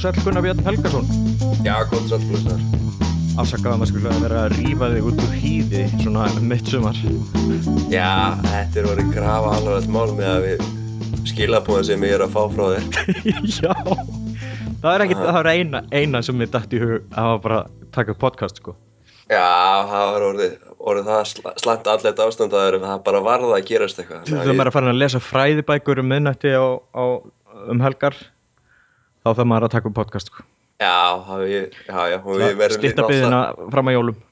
Og sæl Gunnar Björn Helgason. Já, gott sæl blöðsar Afsakaða maður skulle að vera að rífa þig út úr hýði svona mitt sumar Já, þetta er orðið grafa alveg mál með að við skilabóðin sem ég er að fá frá þér. Já. Það er ekkert, það er eina, eina sem ég dætt í hug að bara taka podcast sko. Já, það var orðið, orðið það sl slæmt allet ástand að það bara varða að gerast eitthvað. Þú þarf maður að fara að lesa fræðibækur um minnætti á, á, um helgar þá þarf maður að taka upp podcast sko. Já, við, já, já og við verðum Stýtta byggðina fram að jólum.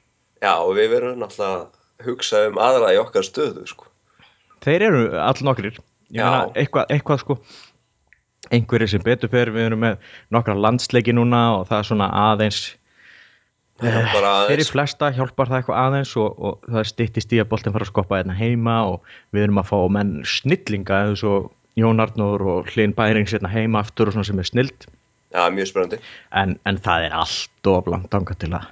Já, og við verðum náttúrulega að hugsa um aðra í okkar stöðu sko. Þeir eru all nokkrir Ég meina, eitthvað, eitthvað sko. Einhverjir sem betur fyrir, við erum með nokkra landsleiki núna og það er svona aðeins bara fyrir aðeins. flesta hjálpar það eitthvað aðeins og, og það er styttist í að boltin fara að skoppa hérna heima og við erum að fá menn snillinga eins og Jón Arnór og Hlyn Bærings hérna heima aftur og svona sem er snild. Já, mjög spennandi. En, en það er allt of langt anga til að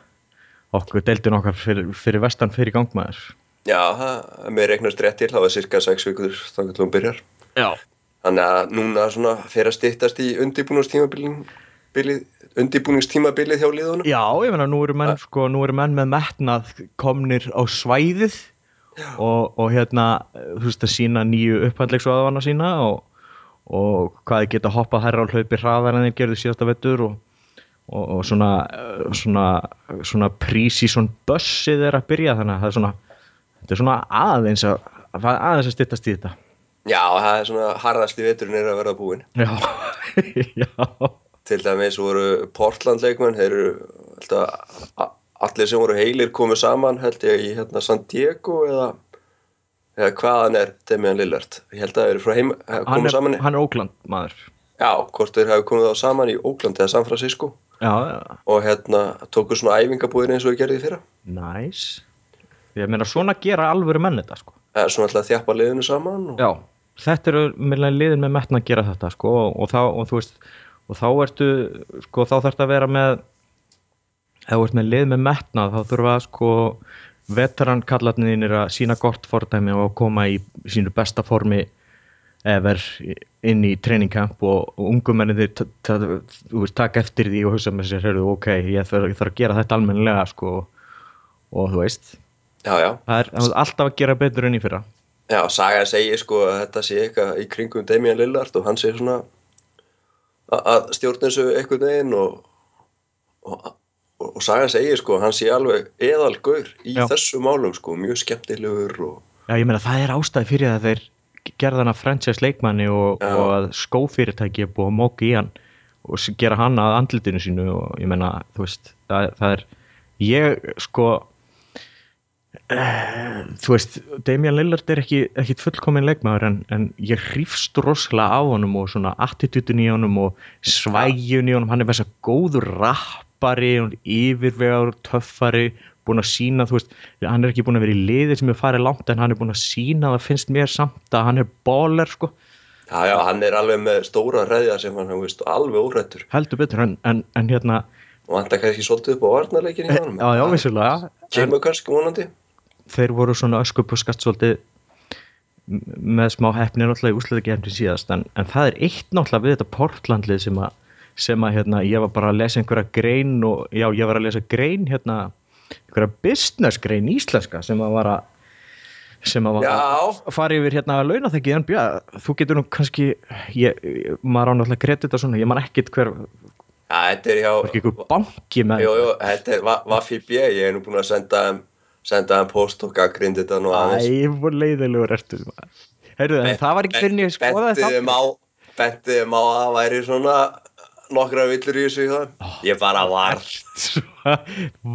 okkur deildin okkar fyrir, fyrir vestan fyrir gangmaður Já, það með reiknast rétt til, það var cirka 6 vikur þá getur hún byrjar. Já. Þannig að núna svona fer að styttast í undirbúningstímabilið hjá liðunum. Já, ég meina nú eru menn sko, nú eru menn með metnað komnir á svæðið og, og hérna þú veist að sína nýju upphandlegsvaðvana sína og, og hvað þið geta hoppað hærra á hlaupi hraðar en þeir gerðu síðasta vettur og, og, og svona eh, svona, svona prísísson bussið er að byrja. Þannig að það er svona þetta er svona aðeins að að aðeins að styttast í þetta. Já, það er svona harðasti veturinn er að verða búinn. Já, já. Til dæmis voru Portland leikmenn, þeir eru alltaf, allir sem voru heilir komið saman held ég í hérna San Diego eða, eða hvaðan er Demian Lillard. Ég held að þeir eru komið saman, hann er Ókland maður. Já, hvort þeir hafi komið þá saman í Oakland eða San Francisco. Já, já, og hérna tóku svona æfingabúðin eins og við gerði fyrra. næs Ég meina svona gera alvöru menn þetta sko. Eða svona alltaf þjappa liðinu saman og Já, þetta eru meðlega liðin með metna að gera þetta sko og, þá og veist og þá ertu sko þá þarf að vera með ef þú ert með lið með metna þá þurfa sko veteran kallarnir að sína gott fordæmi og koma í sínu besta formi efer inn í training-camp og, ungumennir taka eftir því og hugsa með sér heyrðu, ok, ég þarf, ég þarf að gera þetta almennilega sko og þú veist. Já, já, það er, alltaf að gera betur enn í fyrra. Já, Saga segir sko að þetta sé eitthvað í kringum Damian Lillard og hann sé svona að stjórna þessu einhvern veginn og, og, og, og Saga segir sko hann sé alveg eðalgaur í Já. þessu málum sko, mjög skemmtilegur og Já, ég meina það er ástæði fyrir að þeir gerða hann að franchise leikmanni og, og að skófyrirtæki er búið að móka í hann og gera hann að andlitinu sínu og ég meina, þú veist, það, það er ég, sko eh, þú veist Damian Lillard er ekki, ekki fullkomin leikmaður en, en ég hrýfst rosalega á honum og svona attitútin í honum og svægjun í honum, hann er þess að góður rappari og yfirvegar töffari búin að sína, þú veist, hann er ekki búin að vera í liði sem er farið langt en hann er búin að sína það finnst mér samt að hann er baller sko, já, já, hann er alveg með stóra ræðja sem hann, þú veist, alveg órættur heldur betur en, en, en hérna, og hann það kannski svolítið upp á varnarleikin í honum? já, já, vissulega. Kemur kannski vonandi? Þeir voru svona öskup og skatt svolítið með smá hefnir náttúrulega í úsleikefni síðast en, en það er eitt náttúrulega við þetta Portlandlið sem að, sem að hérna, ég var bara að lesa einhverja grein og já, ég var að lesa grein hérna, einhverja business grein íslenska sem að var að sem að Já. fara yfir hérna að launa þekki en bjá, þú getur nú kannski ég, maður á náttúrulega kredita svona, ég man ekkit hver já, þetta er hjá ekki einhver banki með Jú, jú, þetta er Va- Vaffi B, ég er nú búin að senda senda þeim post og gaggrindi þetta nú aðeins. Æ, voru leiðilegur ertu Heyrðu, en það var ekki fyrir skoðaði það Bentiðum á Bentiðum á að væri svona nokkra villur í þessu í það. Ég bara var.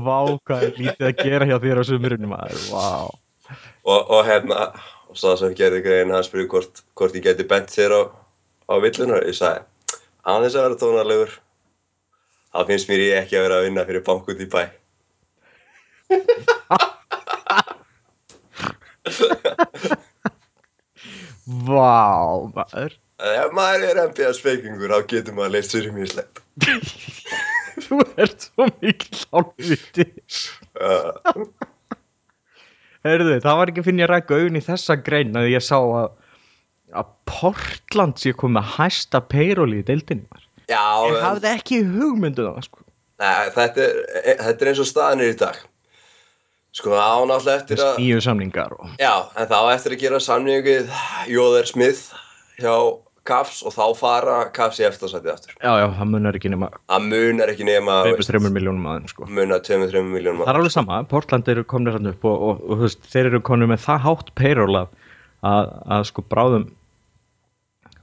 Vá, hvað er lítið að gera hjá þér á sömurinn maður, vá. Og, og hérna og svo sem gerði grein hann spurði hvort, hvort ég geti bent þér á, á villunar. Ég sagði, aðeins að vera tónarlegur þá finnst mér ég ekki að vera að vinna fyrir bank út í bæ. Vá, maður Ef maður er MPA spekingur þá getur maður leist sér í mjög slegt Þú ert svo mikil álviti Heyrðu, það var ekki fyrir ég að rækka augun í þessa grein að ég sá að að Portland sé komið að hæsta payroll í deildinni maður. Já, ég en- hafði ekki hugmyndu það sko. Nei, þetta er, e, þetta er eins og staðan er í dag Sko, það á náttúrulega eftir að nýju samningar og Já, en það á eftir að gera samningið Jóður Smith hjá Cavs og þá fara Cavs í eftirsæti aftur. Já, já, það munar ekki nema Það munar ekki nema veipur 3 miljónum aðeins sko. munar 2-3 miljónum það er alveg sama, Portland eru komnir hann upp og, og, og veist, þeir eru komnir með það hátt payroll að, að, að sko bráðum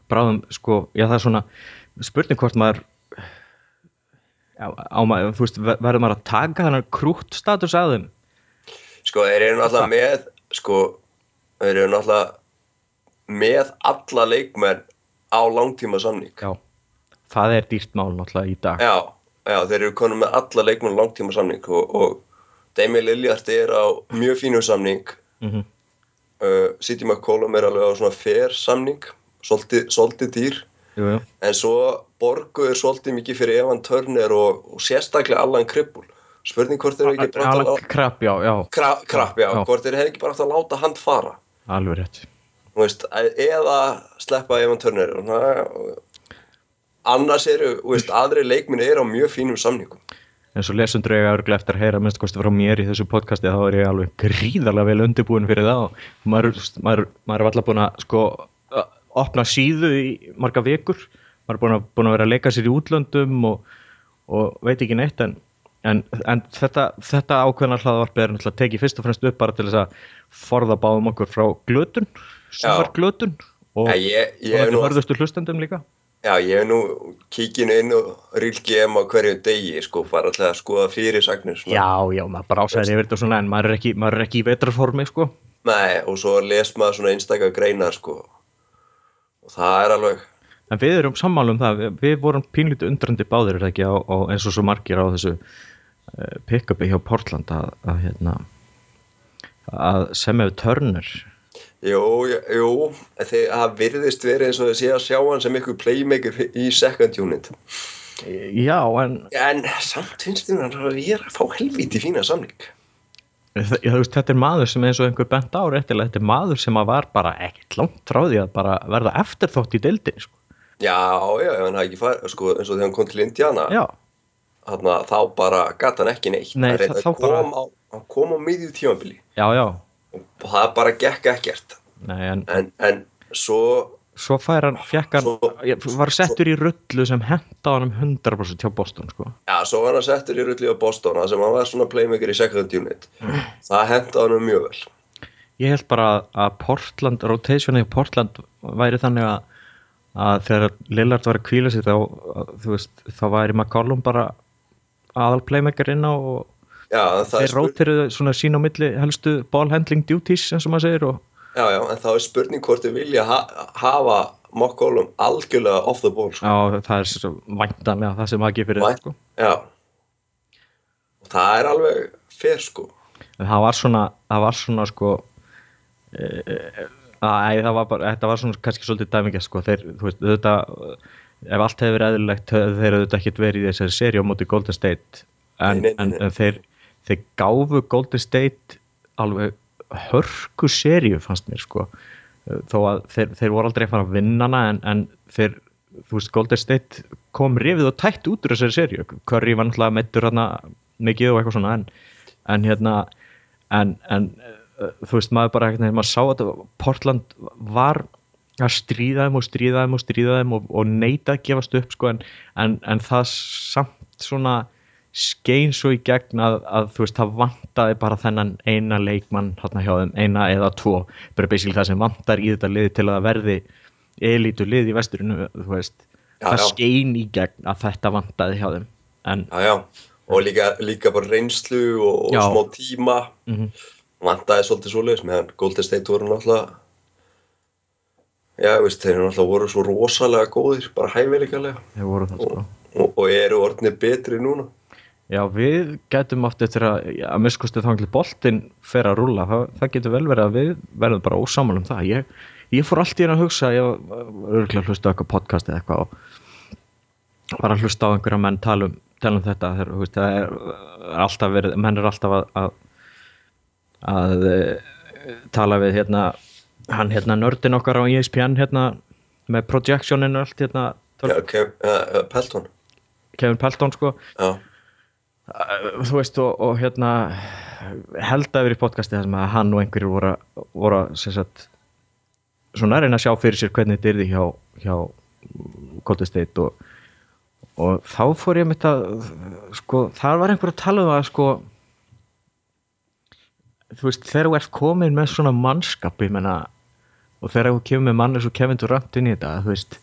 bráðum sko, já það er svona spurning hvort maður já, á maður, þú veist, ver- verður maður að taka þennan krútt status að þeim? Sko, þeir eru náttúrulega með sko, þeir eru náttúrulega með alla leikmenn á langtíma samning já, það er dýrt mál náttúrulega í dag. Já, já, þeir eru konum með alla leikmenn á langtíma samning og, og Demi Lillard er á mjög fínum samning. Mm uh, City McCollum er alveg á svona fair samning svolítið, dýr. Jú, jú. en svo borguður svolítið mikið fyrir Evan Turner og, og sérstaklega Allan Krippul spurning hvort þeir ekki bara láta Krapp, já, já, Kra, krapp, já, hvort þeir hefði ekki bara átt að láta hann fara? Alveg rétt veist, eða sleppa Evan Turner annars eru veist, aðri leikminni eru á mjög fínum samningum. En svo lesundur ég örglega eftir að heyra minnst kosti frá mér í þessu podcasti þá er ég alveg gríðarlega vel undirbúin fyrir það maður, maður, maður er alltaf búin að sko að opna síðu í marga vikur. Maður er búin að, búin að vera að leika sér í útlöndum og, og veit ekki neitt en, en, en þetta, þetta ákveðna hlaðvarpið er náttúrulega tekið fyrst og fremst upp bara til þess að forða báðum okkur frá glötun sumar glötun og, nú, hörðustu hlustendum líka já, ég hef nú kíkinu inn og Real GM á hverju degi sko, fara alltaf að skoða fyrirsagnir svona. Já, já, maður bara ásæðir yfir þetta svona en maður er ekki, maður er ekki í vetrarformi sko. Nei, og svo les maður svona einstakar greinar sko og það er alveg En við erum sammála um það, við, vorum pínlítið undrandi báðir er það ekki á, á, eins og svo margir á þessu uh, pick-upi hjá Portland að, að hérna að semja við Turner Jú, jú, það virðist verið eins og þeir sé að sjá hann sem ykkur playmaker í second unit. Já, en En samt finnst þér hann að vera að fá helviti fína samning. Þa- ég, þú veist, þetta er maður sem eins og einhver bent á réttilega, þetta er maður sem að var bara ekkert langt frá því að bara verða eftirþótt í deildinni sko. Já, já, ef hann hafði ekki farið, sko, eins og þegar hann kom til Indiana. Já, þarna, þá bara gata hann ekki neitt. Nei, Hann reyndi þá að bara- kom á, kom á miðju tímabili. Já, já og það bara gekk ekkert. Nei, en, en, en svo svo fær hann, fekk hann Svo- var settur í rullu sem henda hann um 100% hjá Boston sko. Já, svo var hann settur í rulli á Boston þar sem hann var svona playmaker í second unit. Það henda hann mjög vel. Ég held bara að, Portland, rotationi í Portland væri þannig að, að þegar Lillard var að kvíla sér þá, þú veist, þá væri McCollum bara aðal playmaker inn á og Já, það þeir spurning rótiru svona sín á milli helstu ball handling duties eins og maður segir og Já, já, en þá er spurning hvort þið vilja ha hafa McCollum algjörlega off the ball sko. já, það er svo væntanlega það sem fyrir það Vænt- sko. Já og það er alveg fer sko en það var svona, það var svona sko e, að það var bara, þetta var svona kannski svolítið dæmingja sko, þeir, þú veist, þetta ef allt hefur verið eðlilegt þeir auðvitað ekkert verið í þessari seri á móti Golden State en, Nei, nei, nei. en þeir, þeir gáfu Golden State alveg hörku seríu fannst mér sko. Þó að þeir, þeir voru aldrei að fara að vinna hana en, en þeir, þú veist, Golden State kom rifið og tætt út úr þessari seríu. Curry var náttúrulega meittur hana mikið og eitthvað svona en, en hérna en, en uh, þú veist, maður bara eitthvað, maður sá að Portland var að stríða þeim og stríða þeim og stríða þeim og, og neita að gefast upp sko en það samt svona skein svo í gegn að, að þú veist það vantaði bara þennan eina leikmann hérna hjá þeim, eina eða tvo. Bara basically það sem vantar í þetta liði til að verði elítu lið í vesturinu þú veist, Já, það já. skein í gegn að þetta vantaði hjá þeim en Já, já, og líka, líka bara reynslu og, og smá tíma. Mm vantaði svolítið svoleiðis meðan Golden State voru náttúrulega já, veist, þeir náttúrulega voru svo rosalega góðir, bara hæfileikalega. Þeir voru það sko. Og, og eru orðnir betri núna Já, við getum oft eftir að, að miskustu þá til boltinn fer að rúlla, það, það getur vel verið að við verðum bara ósamal um það. Ég, ég fór allt í hérna að hugsa, ég var örgulega að hlusta á eitthvað podcast eða eitthvað og var að hlusta á einhverja menn tala um, tala um þetta, þú veist, það er alltaf verið, menn er alltaf að, að, að eh, tala við hérna, hann hérna nördin okkar á ESPN hérna með projectioninu allt hérna, Já, Kev, uh, Pelton. Kevin Pelton sko. Já, þú veist og, og hérna held að vera í podcasti þar sem að hann og einhverjir voru, voru sagt, svona að reyna að sjá fyrir sér hvernig þetta yrði hjá, hjá Golden State og, og þá fór ég mitt að sko, þar var einhver að tala um að sko þú veist, þegar þú ert komin með svona mannskap, ég menna og þegar þú kemur með mann eins og Kevin Durant inn í þetta, þú veist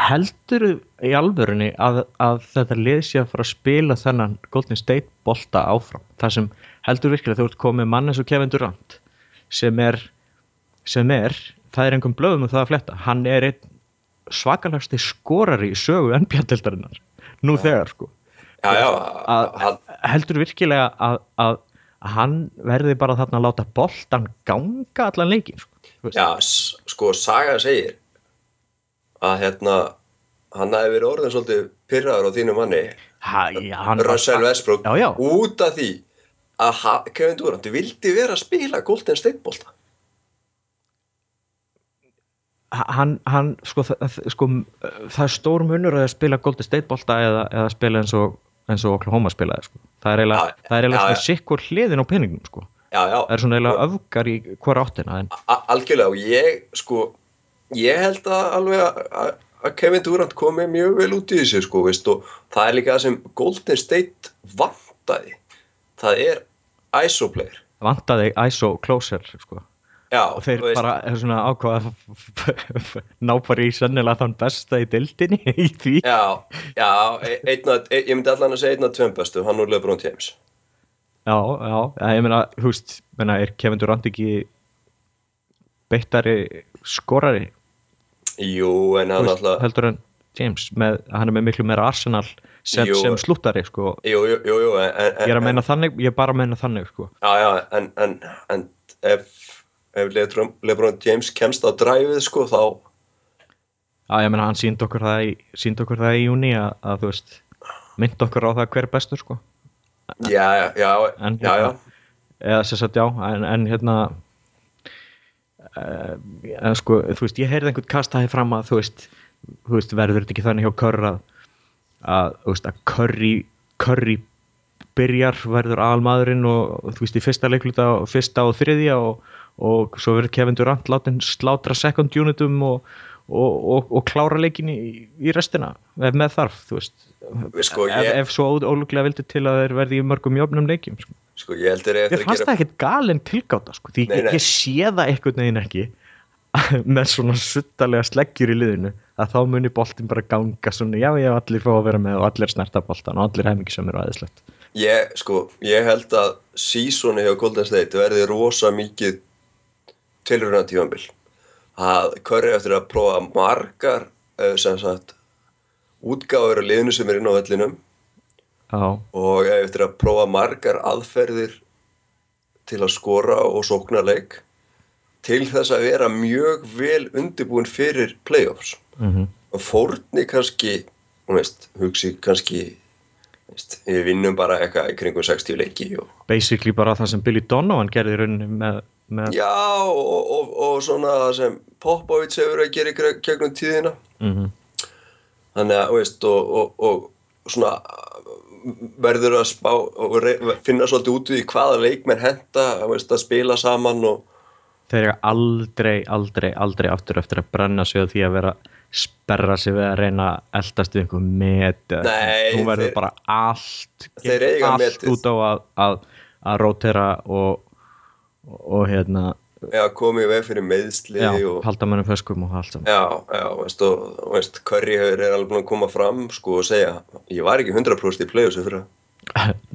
heldur í alvörunni að, að þetta lið sé að fara að spila þennan Golden State bolta áfram? Það sem heldur virkilega þú ert komið mann eins og Kevin Durant sem er, sem er það er einhverjum blöðum um það að fletta. Hann er einn svakalegsti skorari í sögu NBA-deltarinnar nú þegar sko. Já, já. Að, hann, heldur virkilega að, að, að hann verði bara þarna að láta boltan ganga allan leikin sko. Já, sko, Saga segir að hérna hann hafi verið orðin svolítið pyrraður á þínu manni ha, já, Russell Westbrook Já, já. út af því að Kevin Durant vildi vera að spila Golden State bolta hann, hann sko, það, sko, það er stór munur að spila Golden State bolta eða, eða spila eins og, eins og Oklahoma spilaði sko. það er eiginlega, er svona sikkur hliðin á peningum sko. Já, já, það er svona eiginlega öfgar í hvora áttina en, algjörlega og ég, sko ég held að alveg að- að Kevin Durant komi mjög vel út í þessu sko, veist, og það er líka það sem Golden State vantaði. Það er ISO player. Vantaði ISO closer sko. Já, og þeir veist, bara er svona ákvaða ná bara í sennilega þann besta í dildinni í því. Já, já, e- einn að, e- ég myndi allan að segja einn að tveim bestu, hann og Lebron James. Já, já, ég meina, veist meina, er Kevin Durant ekki beittari skorari Jú, en hann alltaf heldur en James með, hann er með miklu meira Arsenal sem, Jú. sem slúttari sko. Jú, jú, jú, jú en, en, ég er að meina þannig, ég er bara að meina þannig sko. Já, já, en, en, en ef, ef Lebron, James kemst á dræfið, sko, þá já, ég meina hann sínd okkur það í, sínd okkur það í júni að, að þú veist mynd okkur á það hver er bestur sko. Já, já, já, en, já, já hérna, eða sem sagt já en, en hérna uh, en sko, þú veist, ég heyrði einhvern kastaði fram að þú veist, þú veist verður þetta ekki þannig hjá Curry að, þú veist, að Curry Curry byrjar, verður aðalmaðurinn og þú veist, í fyrsta leikluta og fyrsta og þriðja og, og svo verður Kevin Durant látin slátra second unitum og, og, og, og klára leikin í, í restina ef með þarf, Sko, ef, ég, ef svo óluglega vildi til að þeir verði í mörgum jöfnum leikjum sko. sko, ég Ég eftir að fannst gera það ekkert galinn tilgáta sko, því Nei, ég, nei. ég sé það einhvern veginn ekki með svona suttalega sleggjur í liðinu að þá muni boltin bara ganga svona, já já allir fá að vera með og allir snerta boltan og allir hemingisamir og aðeinslegt Ég, sko, ég held að sísoni hjá Golden State verði rosa mikið tilruna tífambil að Curry eftir að prófa margar eh, sem sagt útgáfur af liðinu sem er inn á vellinum. Já, og eftir að prófa margar aðferðir til að skora og sókna leik til þess að vera mjög vel undirbúin fyrir playoffs. Mm og fórni kannski veist, hugsi kannski veist, við vinnum bara eitthvað í kringum 60 leiki og basically bara það sem Billy Donovan gerði í rauninni með, með Já, og, og, og svona sem Popovich hefur að gera í gegnum tíðina. Mm þannig að, þú veist, og, og, og svona verður að spá og finna svolítið út í hvaða leikmenn henda þú veist, að spila saman og þeir eru aldrei, aldrei, aldrei aftur eftir að brenna sig á því að vera sperra sig við að reyna að eldast við einhver met hún verður bara allt allt metið. út á að, að, að rótera og, og hérna já, komið veg fyrir meðsli já, og halda mannum föskum og allt saman Já, já, veist, og, og veist, Curry hefur er alveg búin að koma fram sko og segja, ég var ekki 100% í playoffs fyrir það.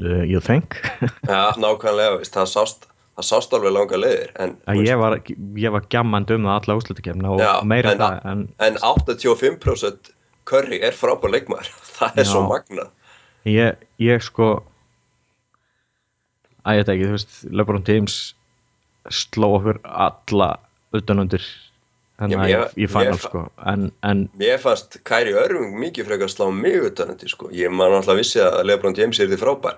uh, you think Já, nákvæmlega, veist, það sást, það sást alveg langa leiðir, en, ég var, ég var gammand um það alla úslutakefna og Já, meira en það en en 85% Curry er frábær leikmaður, það er Já. svo magna. ég, ég sko að ég veit ekki, þú veist LeBron James sló okkur alla utanundir þannig að ég fann fa- sko. En, en Mér fannst Kyrie Irving mikið frekar slá mig utanandi, sko. Ég man alltaf vissi að LeBron James er því frábær,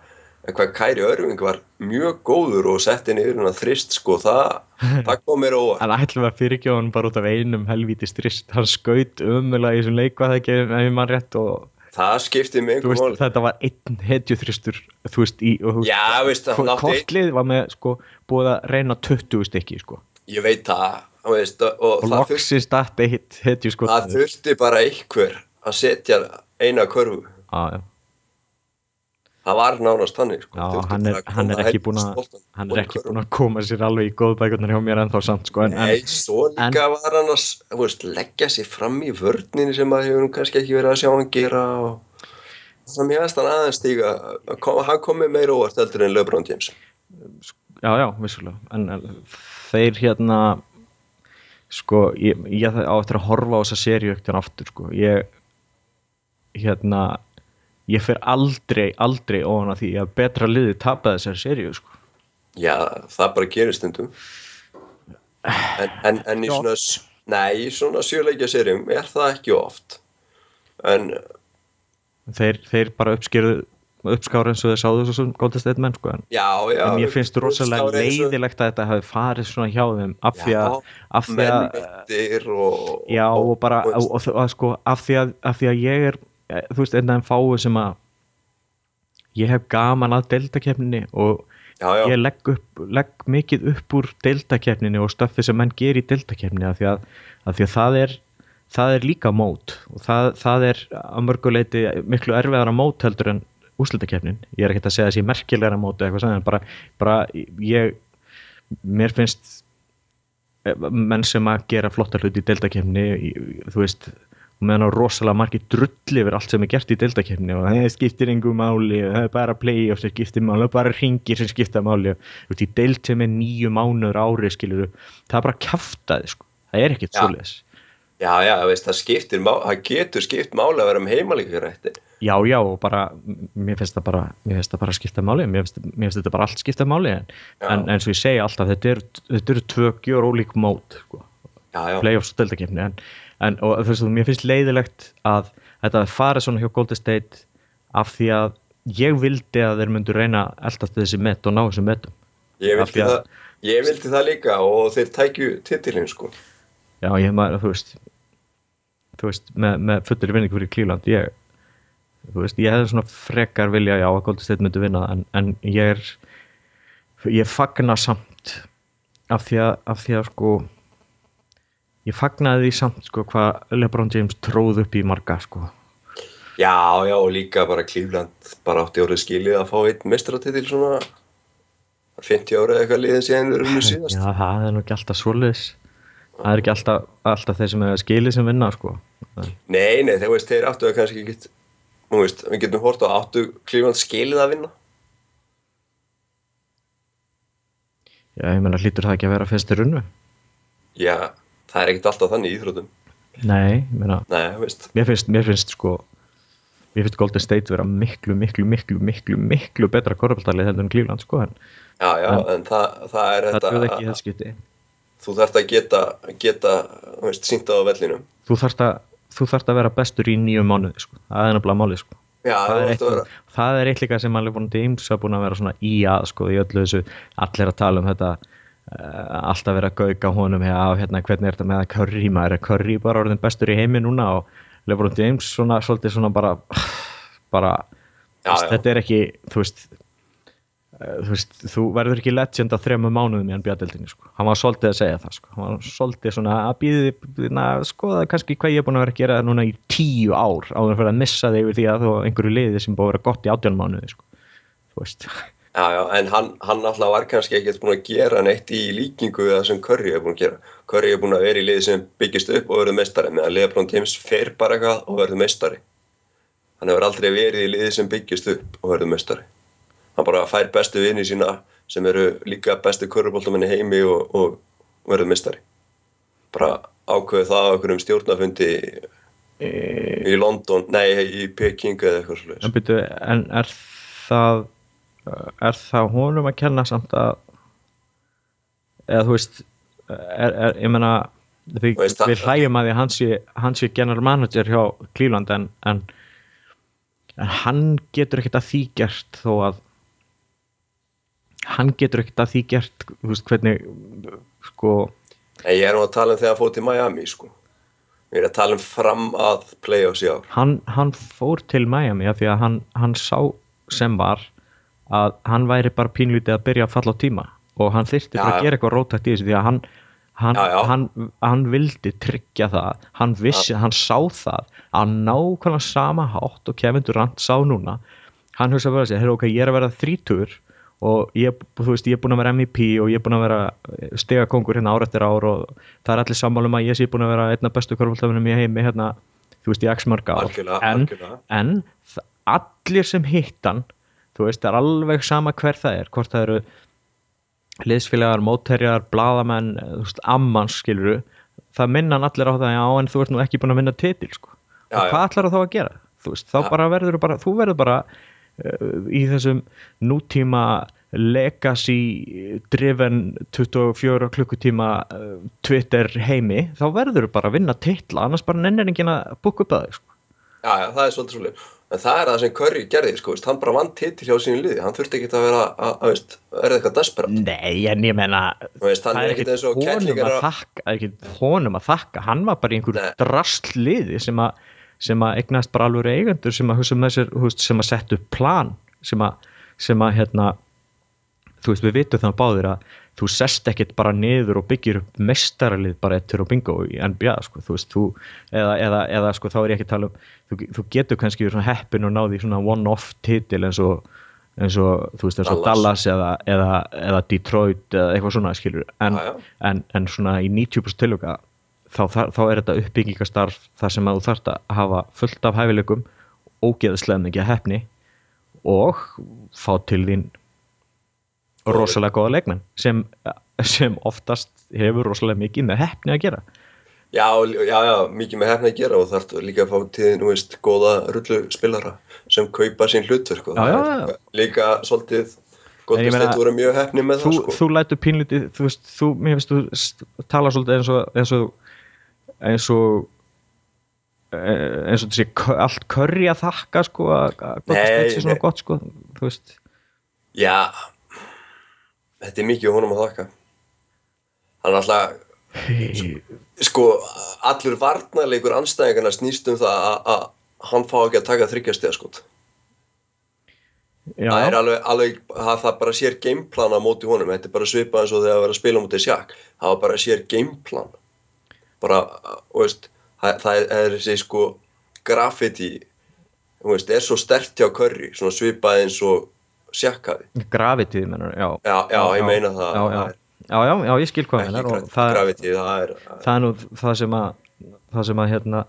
en hvað Kæri Örving var mjög góður og sett inn yfir hann þrist sko, það, það kom mér óvart. En ætlum við að fyrirgjóða hann bara út af einum helvíti strist, hann skaut umöðulega í þessum leik var það ekki ef ég mann rétt og það skipti mig einhver mál þetta var einn hetjuþristur þú veist, í, og Já, veist, kortlið var með sko, búið að reyna 20 stykki sko. ég veit það veist, og, og það, þurfti, það þurfti bara einhver að setja eina körfu já, já. Það var nánast þannig sko. Já, hann er, að hann er ekki búin að hann er að koma sér alveg í góðbækurnar hjá mér ennþá samt sko, en, Nei, en, svo líka var hann að veist, leggja sér fram í vörninni sem að hefur nú kannski ekki verið að sjá hann gera og það mér veist hann aðeins stíga kom, hann kom með meira óvart heldur en Lebron James já, já, vissulega en, en þeir hérna sko, ég, ég á eftir að horfa á þessa seríu aftur sko, ég hérna ég fer aldrei, aldrei ofan að því að betra liði tapa þessari seríu sko. Já, það bara gerir stundum. En, en, en í svona nei, í svona sjöleikja serjum er það ekki oft. En þeir, þeir bara uppskeru uppskára eins og þeir sáðu sem Golden State menn sko, en, já, já en mér finnst rosalega leiðilegt að þetta hafi farið svona hjá þeim af því að, af því að og já og bara og, og, sko, af, því að, af því að ég er þú veist, einn af þeim fáu sem að ég hef gaman að deildakefninni og já, já, ég legg, upp, legg mikið upp úr deildakefninni og stöffi sem menn gerir í deildakefninni af því að, af því að það er það er líka mót og það, það er að mörguleiti miklu erfiðara mót heldur en úrslitakefnin ég er ekkert að segja að sé merkilegra mót eða eitthvað en bara, bara ég mér finnst eh, menn sem að gera flotta hluti í deildakefni þú veist og meðan á rosalega margir drull yfir allt sem er gert í deildakefni og það skiptir engu máli og það er bara play-off sem skiptir máli og bara ringir sem skipta máli. Og þú veist í deild sem er nýju mánuður ári skilur það er bara kjaftaði sko. Það er ekkert Já. svoleiðis. Já, já, veist, það skiptir má- það getur skipt máli að vera með heimalíkarættin já já og bara mér finnst það bara, mér finnst það bara skipta máli mér finnst, mér finnst þetta bara allt skipta máli en, en eins og ég segi alltaf þetta eru, eru tvö gjör ólík mót sko. Já, já, playoffs og deildakefni en, en og, þú veist, mér finnst leiðilegt að þetta farið svona hjá Golden State af því að ég vildi að þeir myndu reyna eldast þessi met og ná þessi metum. Ég vildi að- það ég vildi það líka og þeir tækju titilinn sko. Já ég maður, þú veist þú veist, með, með fullir vinningu fyrir Cleveland ég, þú veist, ég hefði svona frekar vilja já að Golden State myndu vinna en, en ég er ég fagna samt af því að, af því að sko ég fagnaði því samt sko hvað LeBron James tróð upp í marga sko. Já, já, og líka bara Cleveland bara átti árið skilið að fá einn mestratitil svona 50 ára eða eitthvað liðin síðan þeir eru síðast. Já, það er nú ekki alltaf svoleiðis. Það er ekki alltaf, alltaf þeir sem hefur skilið sem vinna sko. Nei, nei, þeir, veist, þeir áttu að kannski ekki Nú veist, við getum hort á áttu Cleveland skilið að vinna? Já, ég meina hlýtur það ekki að vera fyrstir runnu Já, það er ekkert alltaf þannig í íþrótum Nei, meina Nei, veist. Mér finnst, mér finnst sko mér finnst Golden State vera miklu, miklu, miklu, miklu, miklu betra korfbaldalið heldur en Cleveland sko, en Já, já, En- en það, það er það þetta duð ekki þetta skipti Þú þarft að geta, geta þú veist, sýnt á vellinum. Þú þarft að, þú þarft að vera bestur í nýju mánuði sko. það er nefnilega málið sko. Já, það, er eitt, að það er eitt líka sem alveg búin James hafa búin að vera svona í að sko, í öllu þessu, allir að tala um þetta alltaf vera að gauka honum já, hérna, hvernig er þetta með að Curry maður er Curry bara orðin bestur í heimi núna og LeBron James svona, svolítið svona bara bara, Já, já. þetta er ekki þú veist uh, þú veist, þú verður ekki legend á þrema mánuðum í hann bjaddeldinni, sko. hann var svolítið að segja það, sko. hann var svolítið svona að býði, skoða kannski hvað ég er búin að vera að gera núna í tíu ár áður að fyrir að missa þig yfir því að þú á einhverju liði sem búið að vera gott í átján mánuði, sko. þú veist Já, já, en hann, hann alltaf var kannski ekkert búin að gera neitt í líkingu við það sem Curry er búin að gera. Curry er búin að vera í liði sem byggist upp og verður meistari, meðan LeBron James fer bara eitthvað og verður meistari. Hann hefur aldrei verið í liði sem byggist upp og verður meistari. Hann bara fær bestu vini sína sem eru líka bestu körfuboltamenn í heimi og, og verður meistari. Bara ákveðu það á einhverjum stjórnafundi í London, nei, í Peking eða eitthvað en, svolítið. byrju, en er það er það honum að kenna samt að eða þú veist er, er, ég meina við, við hlægjum að því að hann sé, hann sé general manager hjá Cleveland en, en, en hann getur ekkert að því gert þó að hann getur ekkert að því gert þú veist hvernig sko En ég er nú að tala um þegar hann fór til Miami sko. Ég er að tala um fram að playoffs í ár. hann, hann fór til Miami af því að hann, hann sá sem var að hann væri bara pínlítið að byrja að falla á tíma og hann þyrfti bara Já, að já. gera eitthvað rótækt í þessu því að hann hann, Já, já. hann, hann vildi tryggja það. Hann vissi, hann sá það að nákvæmlega sama hátt og Kevin Durant sá núna. Hann hugsa bara að segja, ok, ég er að vera þrítur og ég, þú veist, ég er búin að vera MVP og ég er búin að vera stegakongur hérna ár eftir ár og það er allir sammálum að ég sé búin að vera einna bestu körfaldöfunum í heimi hérna, þú veist, mörg ár. Algjörlega, en, en allir sem hittan þú veist, það er alveg sama hver það er hvort það eru liðsfélagar, mótherjar, bladamenn ammans skiluru það minna allir á það, já en þú ert nú ekki búin að vinna titil sko, Já, og hvað ætlar þá að gera þú veist, þá Já. bara verður bara þú verður bara uh, í þessum nútíma legacy driven 24 klukkutíma uh, Twitter heimi, þá verður bara að vinna titla, annars bara nennir enginn að búka upp að þig sko. Já, já, það er svolítið svolítið. En það er það sem Curry gerði, sko, veist, hann bara vann titil hjá sínu liði. Hann þurfti ekki að vera, að, að veist, verða eitthvað desperat. Nei, en ég menna veist, hann það er og honum kettlingar að þakka, það er ekkert honum að þakka hann var bara einhver drastliði sem að sem að eignast bara alveg eigendur sem að að setja upp plan sem að, sem að hérna þú veist, við vitum það báðir að þú sest ekkert bara niður og byggir upp mestaralið bara ettur og bingo í NBA sko, þú veist, þú, eða, eða, eða sko, þá er ég ekki að tala um, þú, þú getur kannski verið svona heppin og náði svona one-off titil eins og, eins og þú veist, eins og Dallas. Dallas eða, eða, eða Detroit eða eitthvað svona, skilur en, já. en, en svona í 90% tilöka þá, þá, þá er þetta uppbyggingastarf þar sem að þú þarft að hafa fullt af hæfileikum ógeðslega mikið hefni og fá til þín rosalega góða leikmenn sem, sem oftast hefur rosalega mikið með hefni að gera. Já, já, já, mikið með hefna að gera og þarf líka að fá til, nú veist, góða rullu spilara sem kaupa sín hlutverk og Já, það já, er líka svolítið gott að steit voru mjög hefni með þú, það, sko. þú lætur pínlítið þú veist, þú, mér finnst þú tala svolítið eins og eins og eins og eh, eins og þessi allt curry að þakka sko að gott sé svona gott sko þú veist. Já, þetta er mikið honum að þakka. Hann er alltaf, sko, allur varnarleikur anstæðingarna snýst um það að- hann fá ekki að taka þryggjastega skot. já, það er alveg, alveg það, það bara sér gameplan á móti honum. Þetta er bara svipað eins og þegar að vera að spila móti sjakk. Það var bara sér gameplan. Bara, veist það, það er, er þessi sko graffiti veist, er svo stert hjá svona svipað eins og sjakk hafi gravitið menur, já. Já, já, ég meina það. já, já, já, já, ég skil hvað ekki gra og það, graffiti, það er það er nú það sem að það sem að hérna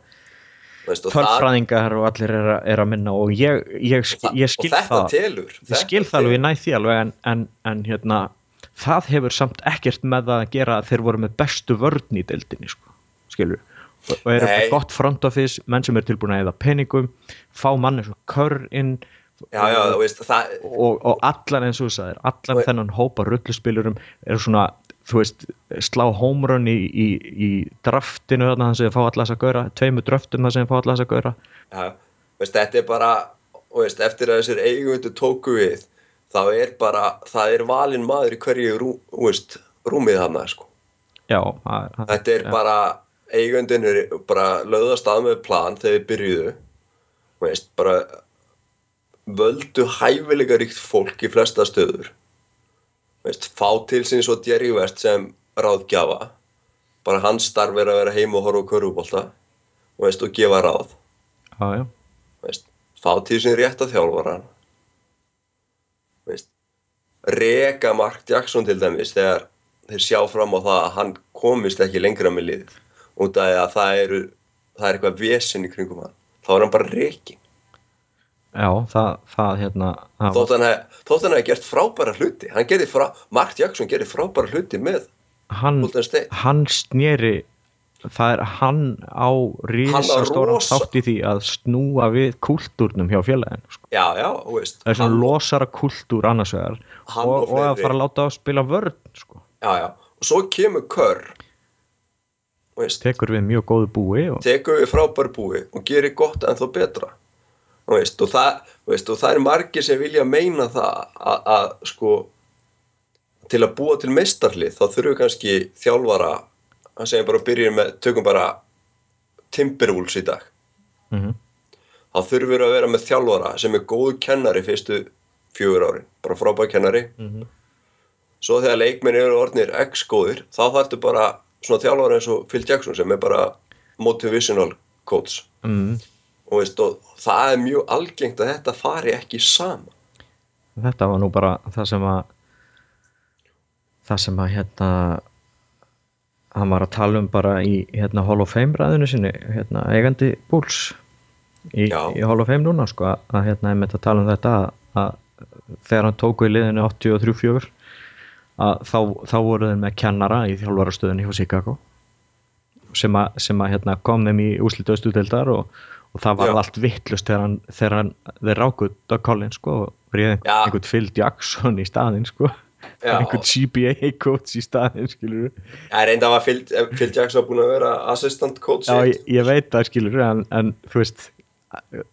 veist, og, tölfræðingar og allir er, að- er að minna og ég, ég, skil, ég skil og það. telur ég skil það alveg, ég næ því alveg en, en, en hérna, það hefur samt ekkert með að gera að þeir voru með bestu vörn í deildinni sko, skilur? Og, eru gott front office, menn sem eru tilbúin að eða peningum, fá mann eins og kör inn já, já, veist, það og, og allan eins og þú sagðir allan Og- þennan hópa rulluspilurum eru svona, þú veist, slá hómrun í, í, í draftinu þannig sem þið fá alla þess að gaura tveimur draftum þar sem þið fá alla þess að gaura Já, veist, þetta er bara veist, eftir að þessir eigundu tóku við þá er bara, það er valinn maður í hverju rú, veist, rúmið hann sko. já, það, það, þetta er já. bara eigundin er bara löðast að með plan þegar við byrjuðu veist, bara völdu hæfilega ríkt fólk í flesta stöður. Veist, fá til sín svo Jerry West sem ráðgjafa. Bara hans starf er að vera heima og horfa á körfubólta og, veist, og gefa ráð. Já. veist, fá til sín rétt að þjálfara reka Mark Jackson til dæmis þegar þeir sjá fram á það að hann komist ekki lengra með liðið. Út af að það eru það er eitthvað vesen í kringum hann. Þá er hann bara rekin Já, það, það hérna það þótt hann hef- hefði gert frábæra hluti. Hann gerði frá, Mark Jackson gerði frábæra hluti með hann, hann sneri það er hann á risastóran rosa- þátt í því að snúa við kúltúrnum hjá félagin sko. já, já, þú veist það er svona hann- losara kúltúr annars vegar og, og að fara að láta að spila vörn sko. já, já, og svo kemur veist. Tekur við mjög góðu búi og, tekur við frábær búi og gerir gott en þó betra veist, og, það, veist, og það er margir sem vilja meina það að, að sko til að búa til meistarlið þá þurfum við kannski þjálfara að segja bara byrjum með, tökum bara Timberwolves í dag mm þá þurfum við að vera með þjálfara sem er góðu kennari fyrstu fjögur árin, bara frábæð kennari -hmm. svo þegar leikmenn eru orðnir x góðir, þá þarftu bara svona þjálfara eins og Phil Jackson sem er bara motivational coach Mm. Og, veist, og það er mjög algengt að þetta fari ekki saman. Þetta var nú bara það sem að það sem að hérna hann var að tala um bara í hérna Hall of Fame ræðinu sinni hérna eigandi Bulls í, í Hall of Fame núna sko að, hérna einmitt að tala um þetta að, að þegar hann tóku í liðinu 83-4 að þá, þá voru þeir með kennara í þjálfarastöðunni hjá Chicago sem að, sem að hérna, kom þeim í úslita austudeldar og, og það var Já. allt vittlust þegar hann, þeir rákuð Doug Collins sko og bríði einhvern, Phil Jackson í staðinn sko. Einhvern CBA coach í staðinn skilur Það er reynda að Phil, Phil Jackson búin að vera assistant coach Já, ég, ég veit það skilur en, en þú veist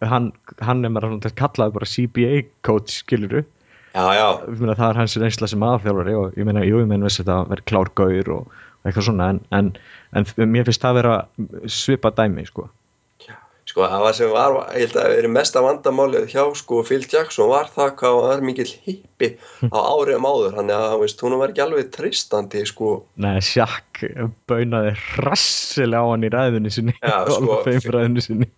hann, hann er maður svona kallaði bara CBA coach skilur já, já, meina, það er hans reynsla sem aðfjálfari og ég meina, jú, ég meina þetta að vera klár gaur og, og eitthvað svona en, en, en mér finnst það að vera svipa dæmi sko sko það var sem var, ég held að það verið mesta vandamálið hjá sko Phil Jackson var það hvað hann var mikill hippi á áriðum áður, hann er að veist, hún var ekki alveg tristandi sko. Nei, Shaq baunaði hrassilega á hann í ræðunni sinni Já, sko, ræðunni sinni.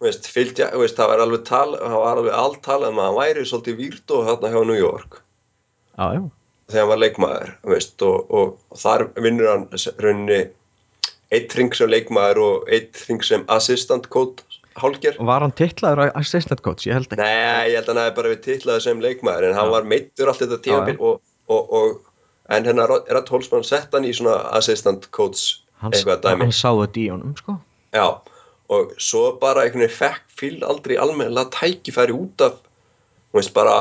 Veist, Phil Jack, þú veist, það var alveg tal, það var alveg allt talað um að hann væri svolítið výrtó þarna hjá New York. Já, já, þegar hann var leikmaður veist, og, og, og þar vinnur hann rauninni eitt ring sem leikmaður og eitt ring sem assistant coach hálger var hann titlaður að assistant coach, ég held ekki. Nei, ég held að hann hefði bara við titlaði sem leikmaður en hann Já. var meittur allt þetta og, og, en hennar Rad Holzmann sett hann í svona assistant coach hann, eitthvað dæmi. hann sáðu þetta í honum sko. Já, og svo bara einhvern veginn fekk Phil aldrei almennilega tækifæri út af þú veist bara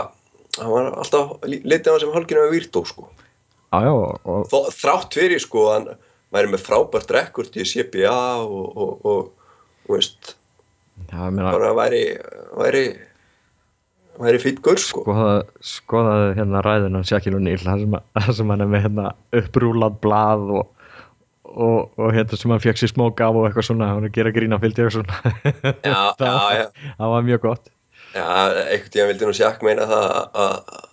hann var alltaf litið á hann sem hálfgerðin af výrtó sko. Já, já, og, Þó, þrátt fyrir sko hann væri með frábært rekord í CBA og, og, og, og veist, ég meina bara væri væri væri fýtt gur sko. Skoða, skoðaði hérna ræðuna Shaquille O'Neal þar sem, að- þar sem hann er með hérna upprúlað blað og, og, og hérna sem hann fekk sér smók af og eitthvað svona, hann er að gera grína fylgdi eitthvað svona. Já, það, já, já. það var mjög gott. Já, einhvern tíðan vildi nú sjakk meina það að-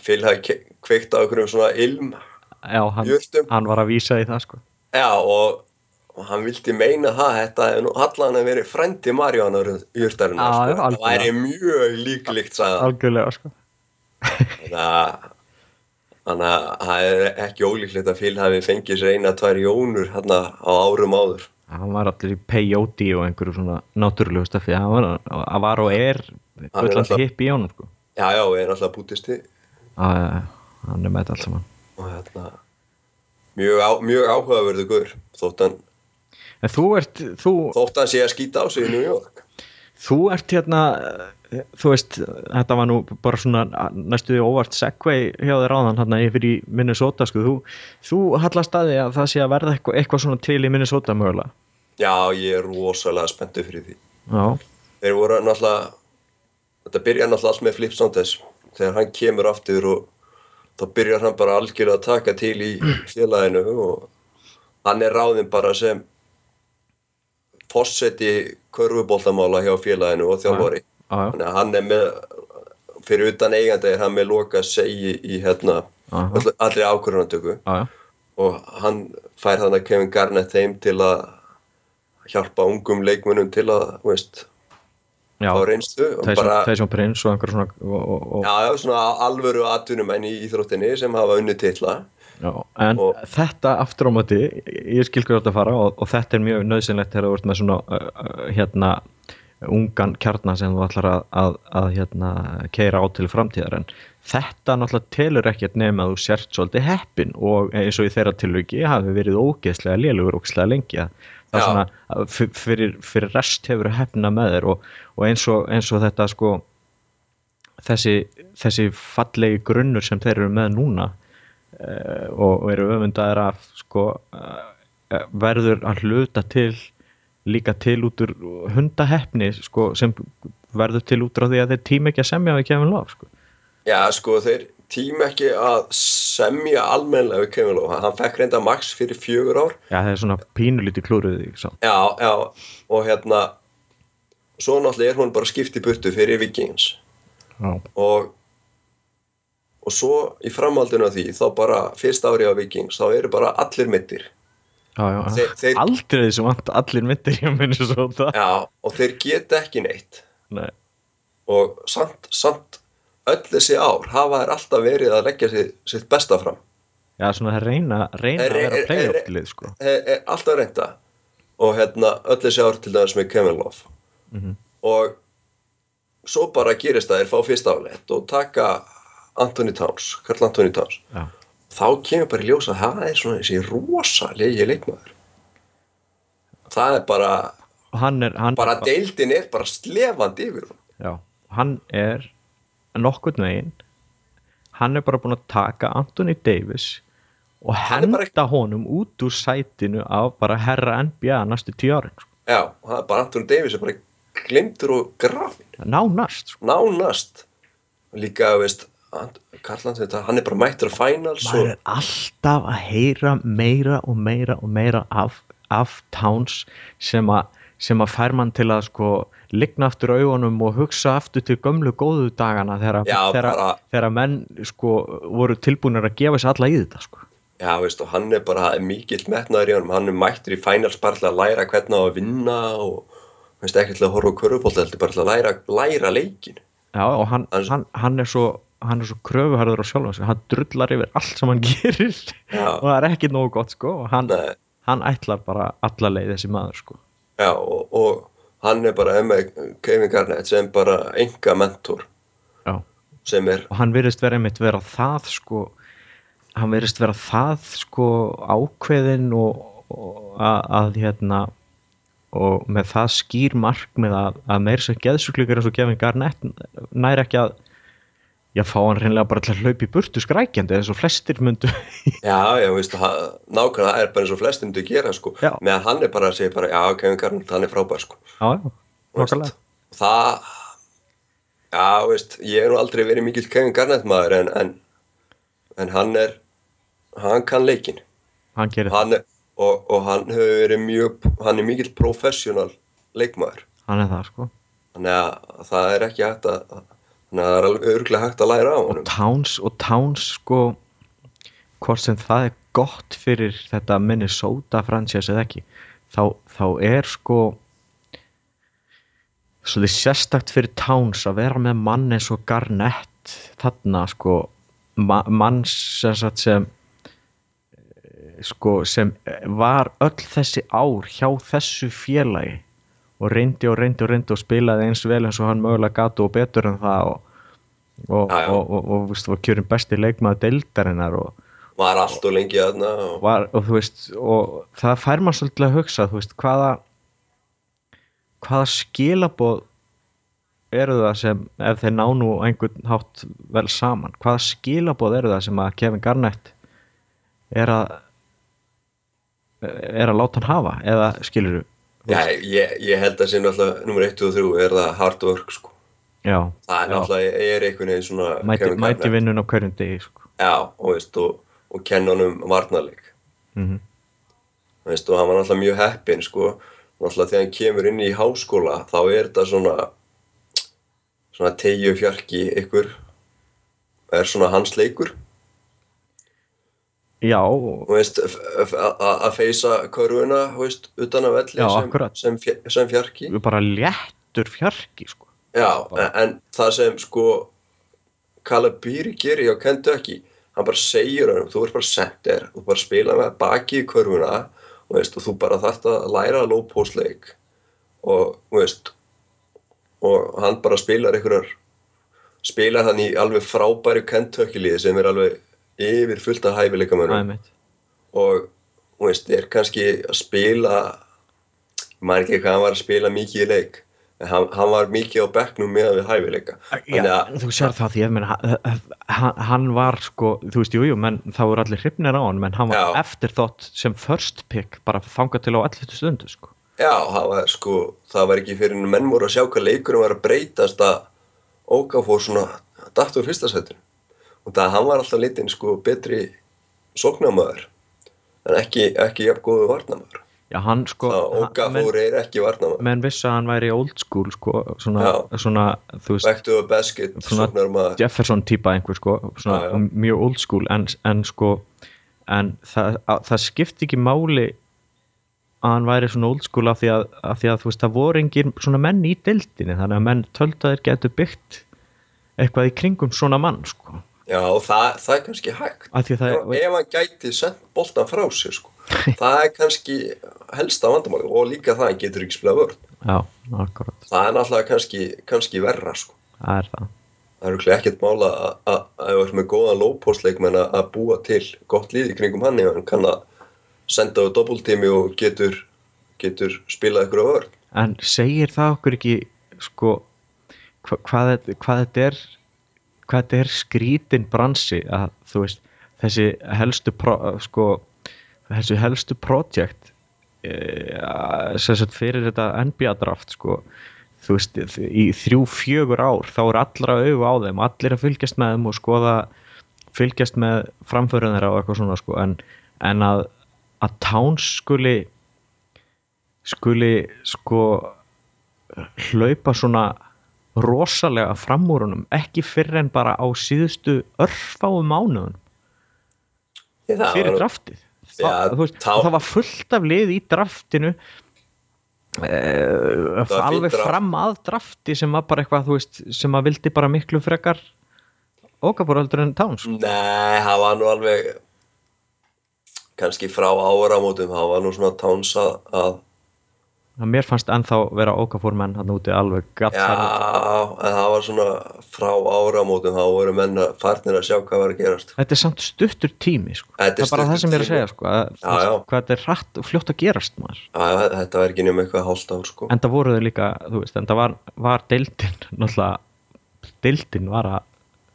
Phil hafi kveikt á einhverjum svona ilm já, hann, hann var að vísa í það sko. Já, og, og hann vildi meina það þetta hefði nú allan að verið frændi Marjónar jurtarinnar Já, sko. það væri mjög líklíkt sagði hann. algjörlega sko. Þannig að það er ekki ólíklegt að Phil hafi fengið sér eina, tvær jónur hérna á árum áður. Hann var allir í peyote og einhverju svona náttúrulegu stöfi hann var, hann var og er alltaf- hipp í honum sko. Já, já, og er náttúrulega bútisti hann er með þetta allt saman. Og hérna mjög, á, mjög áhugaverðu guður þótt hann, en þú ert, þú, þótt hann sé að skýta á sig í New York. Þú ert hérna þú veist, þetta var nú bara svona næstuði óvart segway hjá þér áðan hérna yfir í Minnesota sko, þú, þú hallast að því að það sé að verða eitthvað, eitthvað svona til í Minnesota mögulega. Já, ég er rosalega spenntu fyrir því. Já, þeir voru náttúrulega þetta byrjar náttúrulega allt með Flip Saunders. Þegar hann kemur aftur og þá byrjar hann bara algjörlega að taka til í félaginu og hann er ráðinn bara sem fórseti körfuboltamála hjá félaginu og þjálfari. Já, já, þannig að hann er með fyrir utan eigandi er hann með loka segi í hérna öll- allri já. og hann fær þannig Kevin Garnett heim til að hjálpa ungum leikmunum til að veist, já. fá reynslu og Tyson, Prince og einhver svona og, og, og, já, já, svona alvöru atvinnumenn í íþróttinni sem hafa unni titla já, en og- þetta aftur á móti, ég skilgur þetta að fara og, og þetta er mjög nöðsynlegt þegar þú ert með svona uh, hérna ungan kjarnar sem þú ætlar að, að, að hérna, keira á til framtíðar. En þetta náttúrulega telur ekkert nema að þú sért svolítið heppin og eins og í þeirra tilviki hafi verið ógeðslega lélugur ógeðslega lengi. Að það er svona fyrir, fyrir rest hefur hefna með þér og, og eins, og, eins og þetta sko þessi, þessi fallegi grunnur sem þeir eru með núna og, og eru öfundaðir af sko uh, verður að hluta til líka til út úr hundaheppni sko, sem verður til út frá því að þeir tíma ekki að semja við Kevin Love sko. já, sko, þeir tíma ekki að semja almennilega við Kevin Love hann fekk reynda max fyrir fjögur ár Já, það er svona pínulítið klúruð því svo. já, já, og hérna svo náttúrulega er hún bara skipt í burtu fyrir Vikings Já, og og svo í framhaldinu af því þá bara fyrst ári á Vikings þá eru bara allir mittir já, já. Þeir- þeir- Aldrei þessu vant allir myndir hjá minni svo það já, og þeir geta ekki neitt Nei, og samt, samt öll þessi ár hafa þær alltaf verið að leggja sitt, sitt besta fram Já, svona að reyna, reyna Er- að vera er- er- playoff-lið sko. er, er alltaf reynda og hérna öll þessi ár til dæmis með Kevin Love Mhm. og svo bara gerist það þeir fá fyrst afleitt og taka Anthony Towns, Karl Anthony Towns. Já, þá kemur bara í ljós að það er svona þessi rosalegi leikmaður. Það er bara hann er hann, bara deildin er bara slefandi yfir Já, hann er nokkurn veginn hann er bara búinn að taka Anthony Davis og henda bara- honum út úr sætinu af bara herra NBA næstu tíu árin sko. já, það er bara Anthony Davis er bara glimtur og grafin nánast sko. nánast. Líka, veist Ant- Karl Anthony Towns, hann er bara mættur að finals maður er alltaf að heyra meira og meira og meira af, af Towns sem að sem að fær mann til að sko ligna aftur augunum og hugsa aftur til gömlu góðu dagana þegar, menn sko voru tilbúinir að gefa sér alla í þetta sko. já, veist, og hann er bara mikill metnaður í honum, hann er mættur í til að læra hvernig á að vinna og veist, ekki til að horfa á körfubólta heldur bara til að læra, læra leikin Já, og Hann- hann, hann er svo hann er svo kröfuharður á sjálfum sig. Hann drullar yfir allt sem hann gerir. Og það er ekki nógu gott sko. Og hann, hann ætlar bara alla leið þessi maður sko. Já, og, og hann er bara Kevin Garnett sem bara enga mentor. Já. sem er og hann virðist vera einmitt vera það sko hann virðist vera það sko ákveðin og, og að, að hérna og með það skýr markmið að, að meira sér geðsuglingar eins og Kevin Garnett næri ekki að já, fá hann reynlega bara til að hlaupa í burtu skrækjandi eins og flestir myndu Já, já, veist, hann- nákvæmlega það er bara eins og flestir myndu gera, sko, Já. meðan hann er bara að segja bara, já, Kevin Garnett, hann er frábær, sko, já, já, nokkulega það, já, veist, ég er nú aldrei verið mikill Kevin Garnett maður, en, en, en hann er, hann kann leikin, hann gerir hann er, og, og hann hefur verið mjög, hann er mikill professional leikmaður, hann er það sko. Þannig að það er ekki hægt að, þannig að það er alveg örgulega hægt að læra á honum. Towns og Towns sko hvort sem það er gott fyrir þetta Minnesota franchise eða ekki þá, þá er sko svolítið sérstakt fyrir Towns að vera með mann eins og Garnett þarna sko ma mann sem, eh, sko sem var öll þessi ár hjá þessu félagi og reyndi og reyndi og reyndi og spilaði eins vel eins og hann mögulega gatu og betur en það og og, Já, já. og, og, og, veist, var kjörin besti leikmaður deildarinnar og, Var allt og lengi þarna og, var, og þú veist og það fær maður svolítið að hugsa þú veist hvaða hvaða skilaboð eru það sem ef þeir ná nú einhvern hátt vel saman hvaða skilaboð eru það sem að Kevin Garnett er að er að láta hann hafa eða skilur Já, ég, ég held að sé náttúrulega nummer 1 og 3 er það hard work sko. já, Það er náttúrulega, er einhvern veginn svona mæti, mæti vinnun á hverjum degi sko. Já, og veist, og, og kenna honum varnarleik mm veist, og hann var náttúrulega mjög heppinn sko. náttúrulega þegar hann kemur inn í háskóla þá er þetta svona svona tegju fjarki ykkur er svona hans leikur já, og veist, að feysa körfuna veist, utan af velli Já, sem, sem, sem fjarki. Bara léttur fjarki sko. Já, en, en það sem sko Calabiri gerir hjá Kentucky hann bara segir hann, þú ert bara center þú bara spila með baki í körfuna og, veist, og þú bara þarft að læra low post leik. Og, þú veist, og hann bara spilar einhverjar spilar hann í alveg frábæri Kentucky liði sem er alveg yfir fullt af hæfileika Það mitt. og þú veist, er kannski að spila maður ekki hvað hann var að spila mikið í leik en hann, hann var mikið á bekknum með við hæfileika Já, að, þú sér það því ég meina, hann, hann var sko, þú veist, jújú, jú, menn þá voru allir hrifnir á hann, menn hann var Já. eftir þótt sem first pick, bara þangað til á 11. stundu, sko. já, það var sko það var ekki fyrir en menn voru að sjá hvað leikurinn var að breytast að Óka fór svona datt úr fyrsta setinu og það hann var alltaf litinn sko betri sóknamaður en ekki, ekki jafn góðu varnamaður já, hann sko Okafor er ekki varnamaður menn vissi að hann væri old school sko, svona, Já. svona þú veist, back to a basket sóknarmaður Jefferson típa einhver sko, svona, Já, já. mjög old school en, en sko en það, að, það skipti ekki máli að hann væri svona old school af því að, af því að þú veist það voru engin svona menn í dildinni þannig að menn töldu að þeir getur byggt eitthvað í kringum svona mann sko já það, það er kannski hægt. Það ef, ef hann gæti sendt boltan frá sér sko. það er kannski helsta vandamáli og líka það hann getur ekki spila vörn. Já, akkurat, það er náttúrulega kannski, kannski verra sko. það er það. Það er örugglega ekkert mála að- ef þú ert með góðan lópóstleikmenn að búa til gott líð í kringum hann ef hann kann að senda á doppultími og getur, getur spilað ykkur á vörn. En segir það okkur ekki sko hva, hvað, hvað þetta er hvað þetta er skrítin bransi að þú veist þessi helstu pro, sko, þessi helstu projekt e, fyrir þetta NBA draft sko þú veist, í þrjú, fjögur ár þá er allra augu á þeim, allir að fylgjast með þeim og skoða fylgjast með framförun þeirra og eitthvað svona sko en, en að, að Towns skuli skuli sko hlaupa svona rosalega fram úr honum ekki fyrir en bara á síðustu örfáum mánuðum. Það fyrir draftið. Það, veist, það var fullt af lið í draftinu var alveg fram að drafti sem var bara eitthvað veist, sem að vildi bara miklu frekar ókapuröldur en Towns. Nei, það var nú alveg kannski frá áramótum það var nú svona táns að mér fannst ennþá vera ókapur menn hann úti alveg gatt já, en það var svona frá áramótum þá voru menn að farnir að sjá hvað var að gerast þetta er samt stuttur tími sko. Það er bara það sem ég er að segja sko, að, Já, já. hvað þetta er hratt og fljótt að gerast maður. Já, þetta var ekki nefnum eitthvað hálft ár sko en það voru þau líka þú veist, en það var, var deildin náttúrulega deildin var að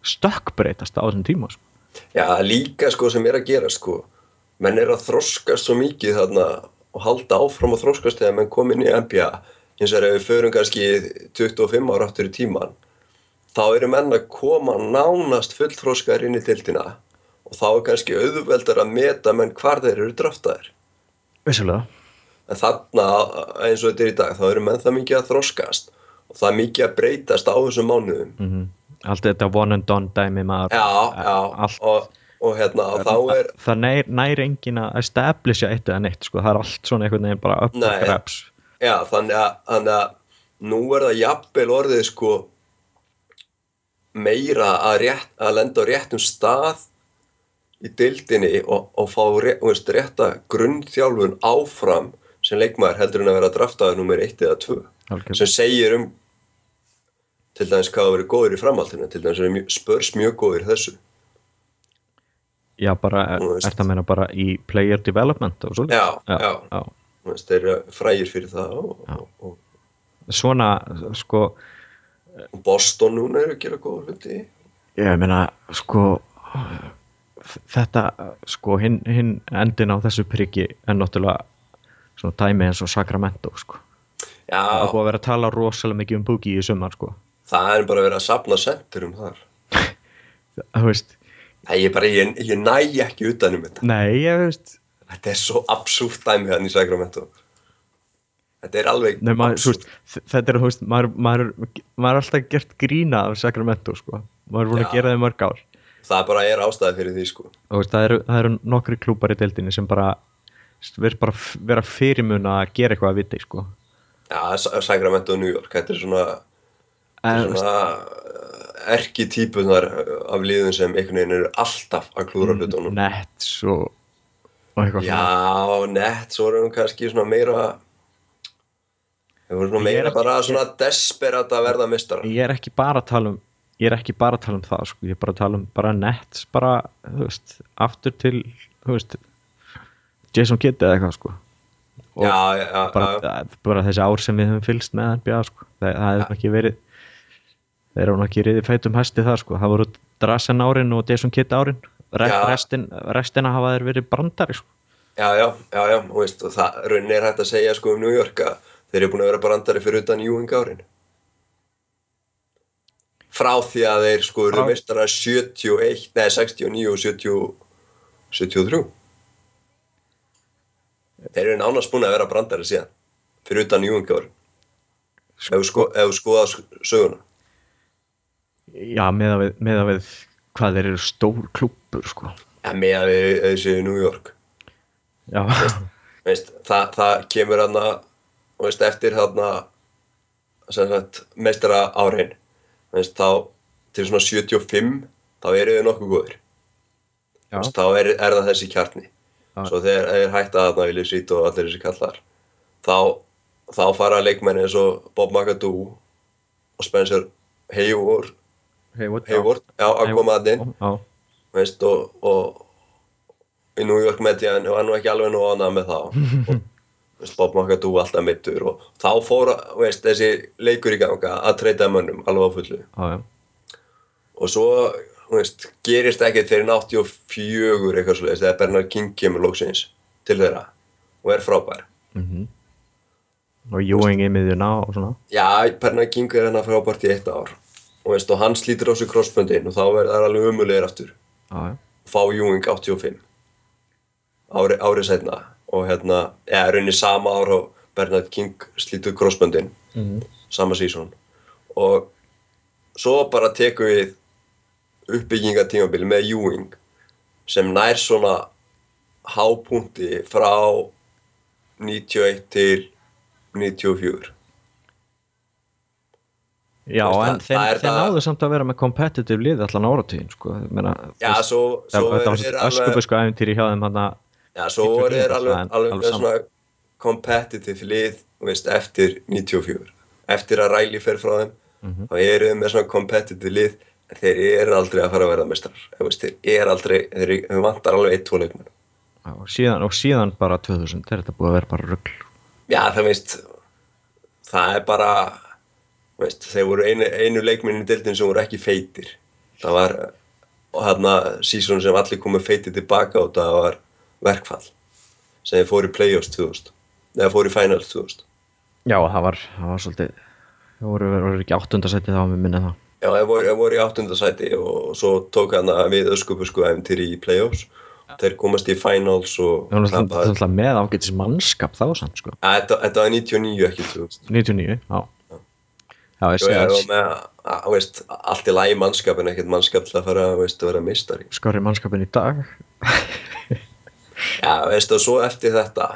stökkbreytast á þessum tíma sko. Já, líka sko sem er að gera sko menn er að þroskast svo mikið þarna og halda áfram að þroskast þegar menn kom inn í NBA eins og ef við förum kannski 25 ára áttur í tíman þá eru menn að koma nánast fullþroskar inn í tildina og þá er kannski auðveldar að meta menn hvar þeir eru draftaðir. Vissulega. En þarna eins og þetta er í dag þá eru menn það mikið að þroskast og það er mikið að breytast á þessum mánuðum. Mm allt þetta one and done dæmi maður. Já, já, allt, og, og hérna og þá er það nær, nær engin að establisha eitt eða neitt sko. það er allt svona einhvern veginn bara up Nei. for grabs Já, þannig að, þannig að nú er það jafnvel orðið sko meira að, rétt, að lenda á réttum stað í dildinni og, og fá rétt, veist, rétta grunnþjálfun áfram sem leikmaður heldur en að vera draftaður nummer 1 eða 2 Algjörlega. sem segir um til dæmis hvað að vera góður í framhaldinu til dæmis er spörs mjög góður þessu já bara, Þú veist. ert að meina bara í player development og svo Já, já, já. veist, þeir eru frægir fyrir það og, og, og, svona sko Boston núna eru að gera góður hluti ég meina sko þetta sko hinn hin endin á þessu priggi er náttúrulega svona dæmi eins og Sacramento sko. Já, það er búið að vera að tala rosalega mikið um boogie í sumar sko. Það er bara verið að sapna senturum þar. þú veist, Nei, ég bara, ég, ég næ ekki utanum þetta. nei ég veist Þetta er svo absúrt dæmi hann í Sacramento. Þetta er alveg Nei, maður, absúrt. veist, þetta er, þú veist, maður, maður, maður er alltaf gert grína af Sacramento, sko. Maður er búin Já. að gera það í mörg ár. Það bara er ástæði fyrir því, sko. Þú veist, það, eru, það eru nokkri klúpar í deildinni sem bara verður bara vera fyrirmun að gera eitthvað að viti, sko. Já, Sa- Sacramento og New York, þetta er svona, En, þetta er svona erki típunar af liðum sem einhvern veginn eru alltaf að klúra hlutunum. Nets og, og eitthvað Já, erum við kannski svona meira, við vorum svona meira ekki- bara svona desperat að verða mistara. Ég er ekki bara að tala um ég er ekki bara að tala um það, sko. Ég er bara að tala um bara Nets, bara, þú veist, aftur til, þú veist, Jason Kidd eða eitthvað, sko. Og Já, já, bara, já. bara þessi ár sem við höfum fylgst með NBA sko. það, það hefur ekki verið þeir eru nú ekki riðið feitum hæsti það sko. það voru Drasen árin og Jason Kidd árin restin, restina hafa þeir verið brandari sko. Já, já, já, já, og veist, og það raunin er hægt að segja sko um New York að þeir eru búin að vera brandari fyrir utan Ewing árin. frá því að þeir sko eru meistara 71, nei 69 og 70, 73 þeir eru nánast búin að vera brandari síðan fyrir utan júingáður ef þú sko, skoða söguna Já, meða við, meða við hvað þeir eru stór klúppur sko. ja, með að við þessi New York. Já, veist, það, það kemur veist, eftir þarna sem sagt, meistara árein veist, þá til svona 75 þá eru þau nokkuð veist, þá er, er það þessi kjarni. Já. svo þegar þeir hætta þarna Willi Sít og allir þessi kallar þá, þá fara leikmenn eins og Bob McAdoo og Spencer Hayward, Hayward, Hayward já, að koma að inn. Já, veist, og, og í New York Median var nú ekki alveg nú ánað með það og veist, Bob McAdoo alltaf mittur og þá fór veist, þessi leikur í ganga að treyta mönnum alveg á fullu. Já, já, og svo veist, gerist ekkert fyrir 84 eitthvað svo þegar Bernard King kemur lóksins til þeirra og er frábær. Mhm. Og Ewing í miðjuna og svona. Já, Bernard King er hennar frábært í eitt ár og, veist, og hann slítur á sig crossböndin og þá er það alveg umulegir aftur. Já, fá Ewing 85 ári, árið setna og hérna, eða rauninni sama ár og Bernard King slítur crossböndin mhm. Sama sísón og svo bara tekum við uppbyggingatímabili með Ewing sem nær svona hápunkti frá 91 til 94 Já, veist, en það- þeir, það þeir það- náðu samt að vera með competitive lið allan áratugin, sko. Meina, Já, svo, svo Þetta var er alveg öskubusku æfintýri hjá þeim hann Já, svo 94 er alveg, en alveg, alveg svona competitive lið veist, eftir 94 eftir að Riley fer frá þeim Mhm. þá eru þeim með svona competitive lið þeir eru aldrei að fara að vera mestrar þeir eru aldrei, þeir, þeir vantar alveg eitt, tvo leikmenn. Og síðan, og síðan bara 2000 er þetta búið að vera bara rugl. Já, það veist það er bara veist, þeir voru einu, einu leikmennin í dildin sem voru ekki feitir. Það var og þarna sísón sem allir komið feitir tilbaka og það var verkfall sem þeir fóru í playoffs 2000 eða fóru í finals 2000 Já, það var, það var svolítið það voru, voru ekki áttundasætti þá með minni það. Já, þeir voru, voru í áttundasæti og svo tók hann við öskupusku æfintýri í playoffs. Þeir komast í finals og Það var náttúrulega með ágætis mannskap þá samt, sko. Þetta var 99 ekki 2000 99, já Já, að var með að, veist, allt í lagi mannskap en ekkert mannskap til að fara veist, að vera mistari skori mannskapin í dag Já, veist, og svo eftir þetta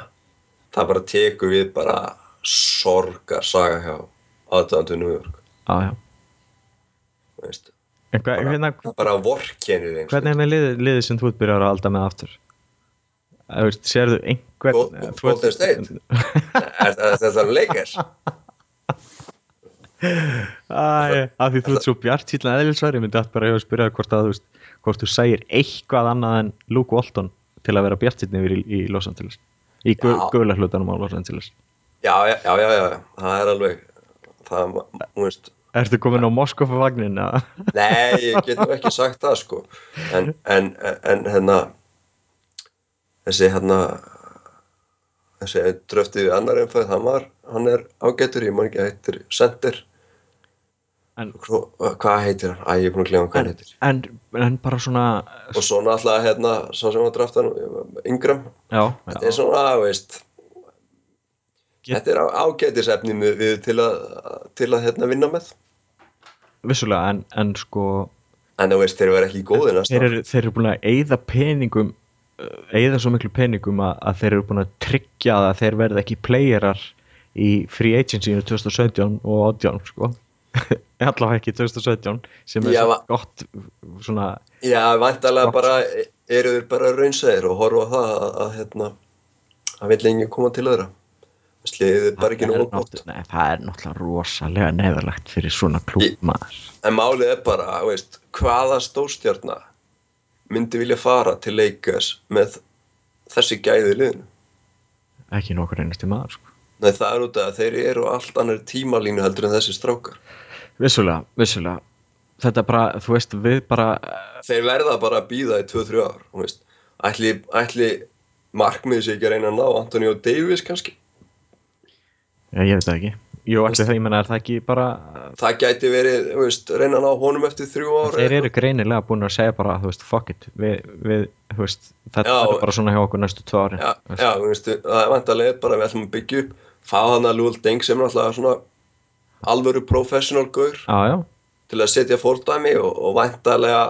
það bara tekur við bara sorgar saga hjá aðdæðandu York Já, já veist. En hva, hérna, það bara vorkenir sko. hvernig er með liðið, liðið sem þú byrjar að alda með aftur? Það veist, sérðu einhvern þú Golden State? er, er þetta leikers? Af því þú ert svo bjart síðan eðlisværi, myndi allt bara ég að spyrja hvort að þú veist, hvort þú sægir eitthvað annað en Luke Walton til að vera bjart síðan yfir í, í Los Angeles í gu, Já. gula hlutanum á Los Angeles Já, já, já, já, já, það er alveg það, þú veist Ertu komin á Moskova vagnin? eða? Nei, ég get nú ekki sagt það sko en, en, en hérna þessi hérna þessi dröftið annar umfæð, hann var hann er ágætur, ég man ekki að heitir Center En, hvað heitir hann? Æ, ég er búin að glemma hvað hann en, heitir. en, en bara svona og svo náttúrulega hérna, sá sem var draftan Ingram, Já, þetta er svona, veist Get- þetta er ágætisefni við, til að, til að hérna vinna með. Vissulega, en, en sko en þú veist, þeir verða ekki góði næsta þeir eru, þeir eru búin að eyða peningum eyða svo miklu peningum að, að þeir eru búin að tryggja að þeir verða ekki playerar í free agency 2017 og 18 sko allavega ekki 2017 sem er Já, svo gott svona Já, væntalega Gott. bara eru þeir bara raunsæðir og horfa á það að, að hérna að vill enginn koma til þeirra sliðið bara ekki nógu gott nei, það er náttúrulega rosalega neðalegt fyrir svona klúb Í- maður en málið er bara, veist, hvaða stórstjarna myndi vilja fara til Lakers með þessi gæði liðinu ekki nokkur einasti maður sko. Nei, það er út af að þeir eru allt annar tímalínu heldur en þessi strákar. Vissulega, vissulega. Þetta bara, þú veist, við bara þeir verða bara að býða í 2-3 ár þú veist. ætli, ætli markmiðið sé ekki að reyna að ná Antonio Davis kannski? Já, ég veit það ekki. Jú, allir það, ég menna, er það ekki bara það gæti verið, þú veist, reyna að ná honum eftir þrjú ára þeir eru greinilega búin að segja bara, þú veist, fuck it við, við þú veist, þetta er bara svona hjá okkur næstu tvö árin já, já, þú veist, það er vantarlega bara við ætlum að byggja upp, fá hann að Lúl Deng sem er náttúrulega svona alvöru professional gaur. Já, já, til að setja fórdæmi og, og vantarlega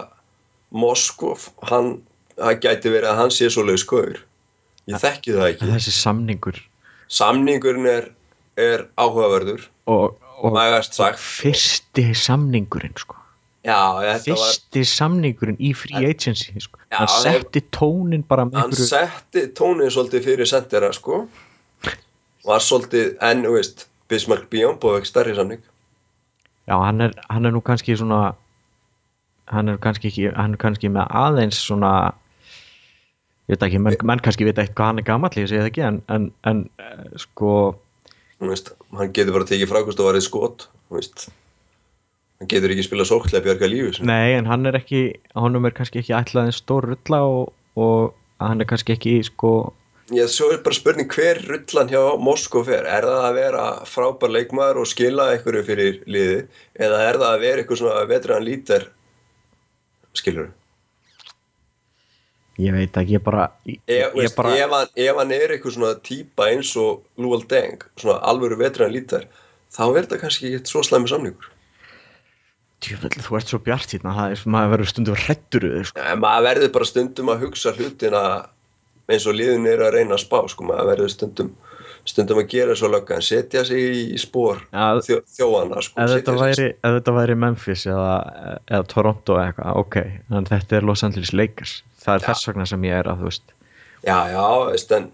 Moskov, hann það gæti verið að hann sé svo laus gaur. Ég þekki það ekki. þessi samningur samningurinn er, er áhugaverður og, og, og sagt. fyrsti samningurinn sko. já, þetta var fyrsti samningurinn í free agency sko. Já, hann setti tónin bara hann setti tónið svolítið fyrir sendera sko var svolítið, en þú veist Bismarck Björn búið ekki stærri samning já, hann er, hann er nú kannski svona hann er kannski ekki hann er kannski með aðeins svona ég veit ekki, menn, menn kannski vita eitthvað hann er gamall, ég segi það ekki en, en, en eh, sko veist, hann getur bara tekið frákvæmst og varðið skot hann getur ekki spila sóklega bjarga lífi sinni. Nei, en hann er ekki, honum er kannski ekki ætlað en stór rulla og, og hann er kannski ekki sko, Já, svo er bara spurning hver rullan hjá Moskó fer. Er það að vera frábær leikmaður og skila einhverju fyrir liði eða er það að vera eitthvað svona vetriðan lítar skilur ég veit ekki, ég bara ég, ég veist, bara, ef, hann, ef hann er eitthvað svona típa eins og Luol Deng, svona alvöru vetriðan lítar þá er þetta kannski ekki svo slæmi samningur. Djúvel, þú ert svo bjart hérna, það er, maður verður stundum hrettur við, sko. Maður verður bara stundum að hugsa hlutina eins og liðin er að reyna að spá sko, maður verður stundum stundum að gera svo lögga en setja sig í spór Ja, þjó, þjóana sko, ef, þetta væri, ef þetta væri Memphis eða, eða Toronto eða eitthvað, ok, en þetta er Los Angeles Lakers, það er Já. þess vegna sem ég er að, þú veist, Já, já, veist, en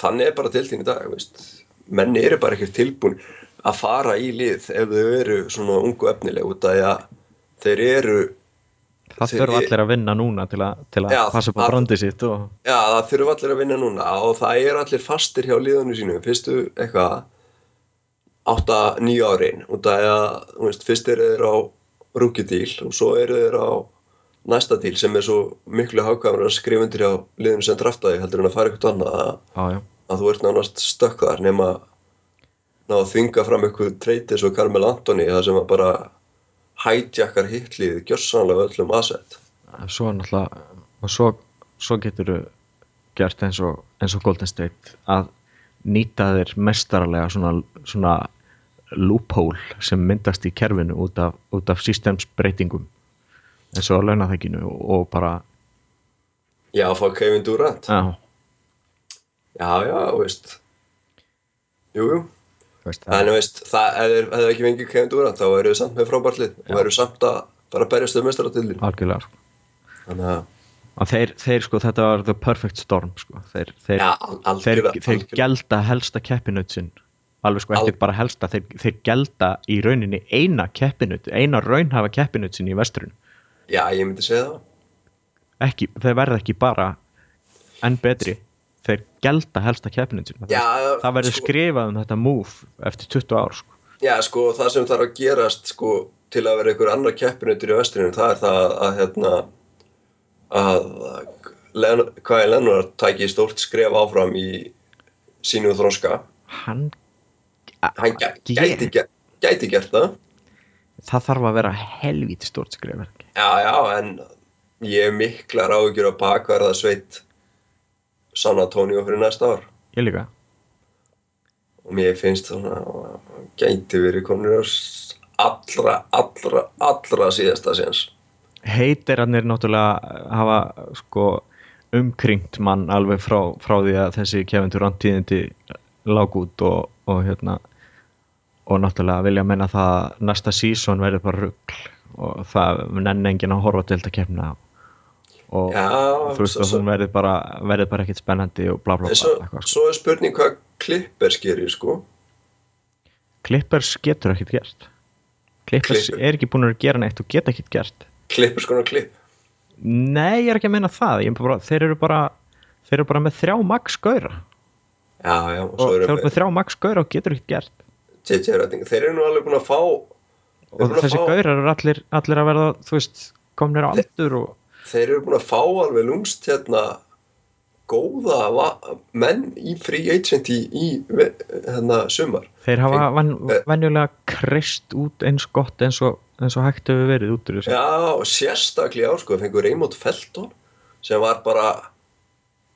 þannig er bara tiltíðin í dag veist. menn eru bara ekki tilbúin að fara í lið ef þau eru svona ungu efnileg út af að þeir eru það þurfa allir að vinna núna til að, til að Já, passa upp á það- brandið sitt og, Já, það þurfa allir að vinna núna og það er allir fastir hjá liðunum sínum. Fyrstu eitthvað 8-9 árin út af því að þú veist, fyrst eru þeir á rookie deal og svo eru þeir á næsta deal sem er svo miklu hákvæmur að skrifa undir hjá liðunum sem draftaði heldur en að fara eitthvað annað að, já, já, að þú ert nánast stökk þar nema ná að þvinga fram eitthvað treytis og Carmel Anthony það sem að bara hætjakkar hitlið gjörsanlega öllum aðsett svo er náttúrulega, og svo, svo getur þú gert eins og, eins og Golden State að nýta þér mestarlega svona, svona loophole sem myndast í kerfinu út af, út af systemsbreytingum eins og á launaþekinu og, og bara Já, að fá Kevin Durant. Já, Já, já, veist. Jú, jú veist, En þú veist, það hefði hef ekki fengið Kevin Durant þá eru þið samt með frábærlið og eru samt að bara berjast um mestaratildin algjörlega sko. Þannig að, þeir, þeir sko, þetta var the perfect storm sko. þeir, þeir, já, þeir, algjörlega þeir algjörlega. gelda helsta keppinut sinn alveg sko, Al- ekkert bara helsta þeir, þeir gelda í rauninni eina keppinut eina raunhafa keppinut sinn í vesturinn Já, ég myndi segja það. Ekki, þeir verða ekki bara enn betri þeir gelda helsta keppinut sinn Já, það verður sko- skrifað um þetta move eftir 20 ár sko. Já, sko, það sem þarf að gerast sko, til að vera einhver annar keppinutur í vestrinu það er það að hérna að Len hvað er Lennar tæki stórt skref áfram í sínu þróska hann hann gæ, Ge- gæti, ge- gæti gert það það þarf að vera helvíti stort skrif er það ekki? Já, já, en ég miklar áhyggjur að bakverða sveit San Antonio fyrir næsta ár. Ég líka. Og mér finnst svona gæti verið konur allra, allra, allra síðasta séns. Heitirannir náttúrulega hafa sko umkringt mann alveg frá, frá því að þessi Kevin Durant tíðindi lág út og, og hérna og náttúrulega vilja menna það að næsta sísón verður bara rugl og það nenni enginn að horfa til þetta kemna og Já, þú veist svo- að hún verður bara bara ekkert spennandi og bla bla bla svo, eitthvað, sko. svo er spurning hvað Clippers gerir sko. Clippers getur ekkert gert. Clippers Clippers. er ekki búin að gera neitt og geta ekkert gert. Clippers konar klipp Nei, ég er ekki að meina það. Ég er bara, þeir eru bara þeir eru bara með þrjá max gauðra. Já, já, og og þeir eru með með þrjá max gauðra og getur ekkert gert. Redding Þeir eru nú alveg búin að fá og þessi fá- gauðrar eru allir, allir að verða þú veist, komnir á aldur og Þeir eru búin að fá alveg lúmst hérna góða menn í free agent í, í hérna sumar. Þeir hafa van, eh. venjulega krist út eins gott eins og, eins og hægt hefur verið út úr þessu. Já, og sérstaklega á sko, fengur Raymond Felton sem var bara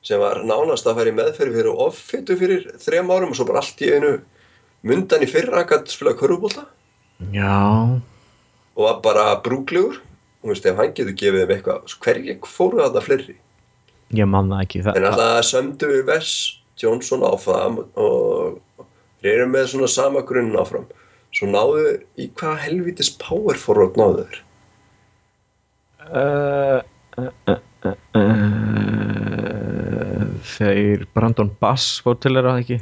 sem var nánast að fara í meðferð fyrir offittu fyrir þrem árum og svo bara allt í einu mundan í fyrra gætt spila körfubólta já, og var bara brúklegur og veist, ef hann getur gefið þeim eitthvað svo hverju fóru þarna fleiri? Ég man það ekki það, en alltaf sömdu við Wes Johnson áfram og þeir eru með svona sama grunn áfram. Svo náðu í hvað helvitis power forward náðu þeir? Uh, uh, uh, þeir Brandon Bass fór til þeirra ekki?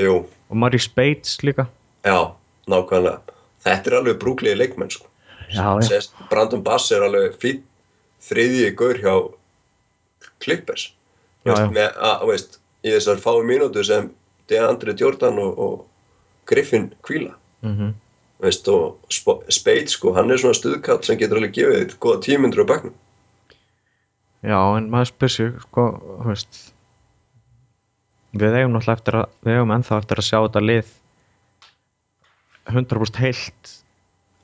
Jú, og Mari Spates líka. Já, nákvæmlega. Þetta er alveg brúklegi leikmenn sko. Já, Brandon Bass er alveg fýtt þriðji gaur hjá veist, í þessar fáu mínútu sem DeAndre Jordan og, og Griffin kvíla mm veist, og Sp- Spade sko, hann er svona stuðkall sem getur alveg gefið góða tímyndur á baknum já en maður spyr sig sko, veist við eigum náttúrulega eftir að við eigum ennþá eftir að sjá þetta lið 100% heilt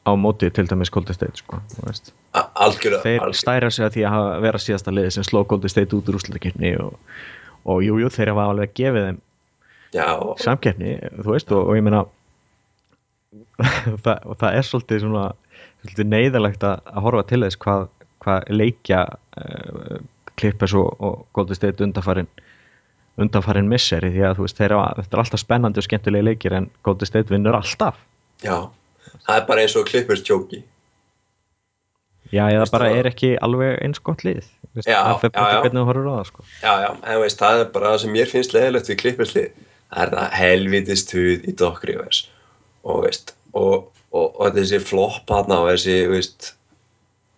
á móti til dæmis Golden State sko, þú veist. A- algjörlega, þeir algjörlega. stæra sig að því að hafa- vera síðasta liði sem sló Golden State út úr úrslutakefni og, og jú, jú, þeir hafa alveg gefið þeim samkeppni, þú veist, og, og ég meina og það er svolítið svona svolítið neyðalegt að, horfa til þess hvað, hvað leikja uh, Clippers og, og Golden State undanfarin undanfarin misseri því að þú veist, þeir hafa, þetta er alltaf spennandi og skemmtilegi leikir en Golden State vinnur alltaf. Já, það er bara eins og Clippers tjóki já, eða Veistu bara það? er ekki alveg eins gott lið veist, Já, það fer bara hvernig þú horfur á það sko. Já, já, en veist, það er bara það sem mér finnst leðilegt við klipperslið. Það er það helvitist tuð í Rivers. Og veist, og, og, og þessi flopp hann og þessi, veist,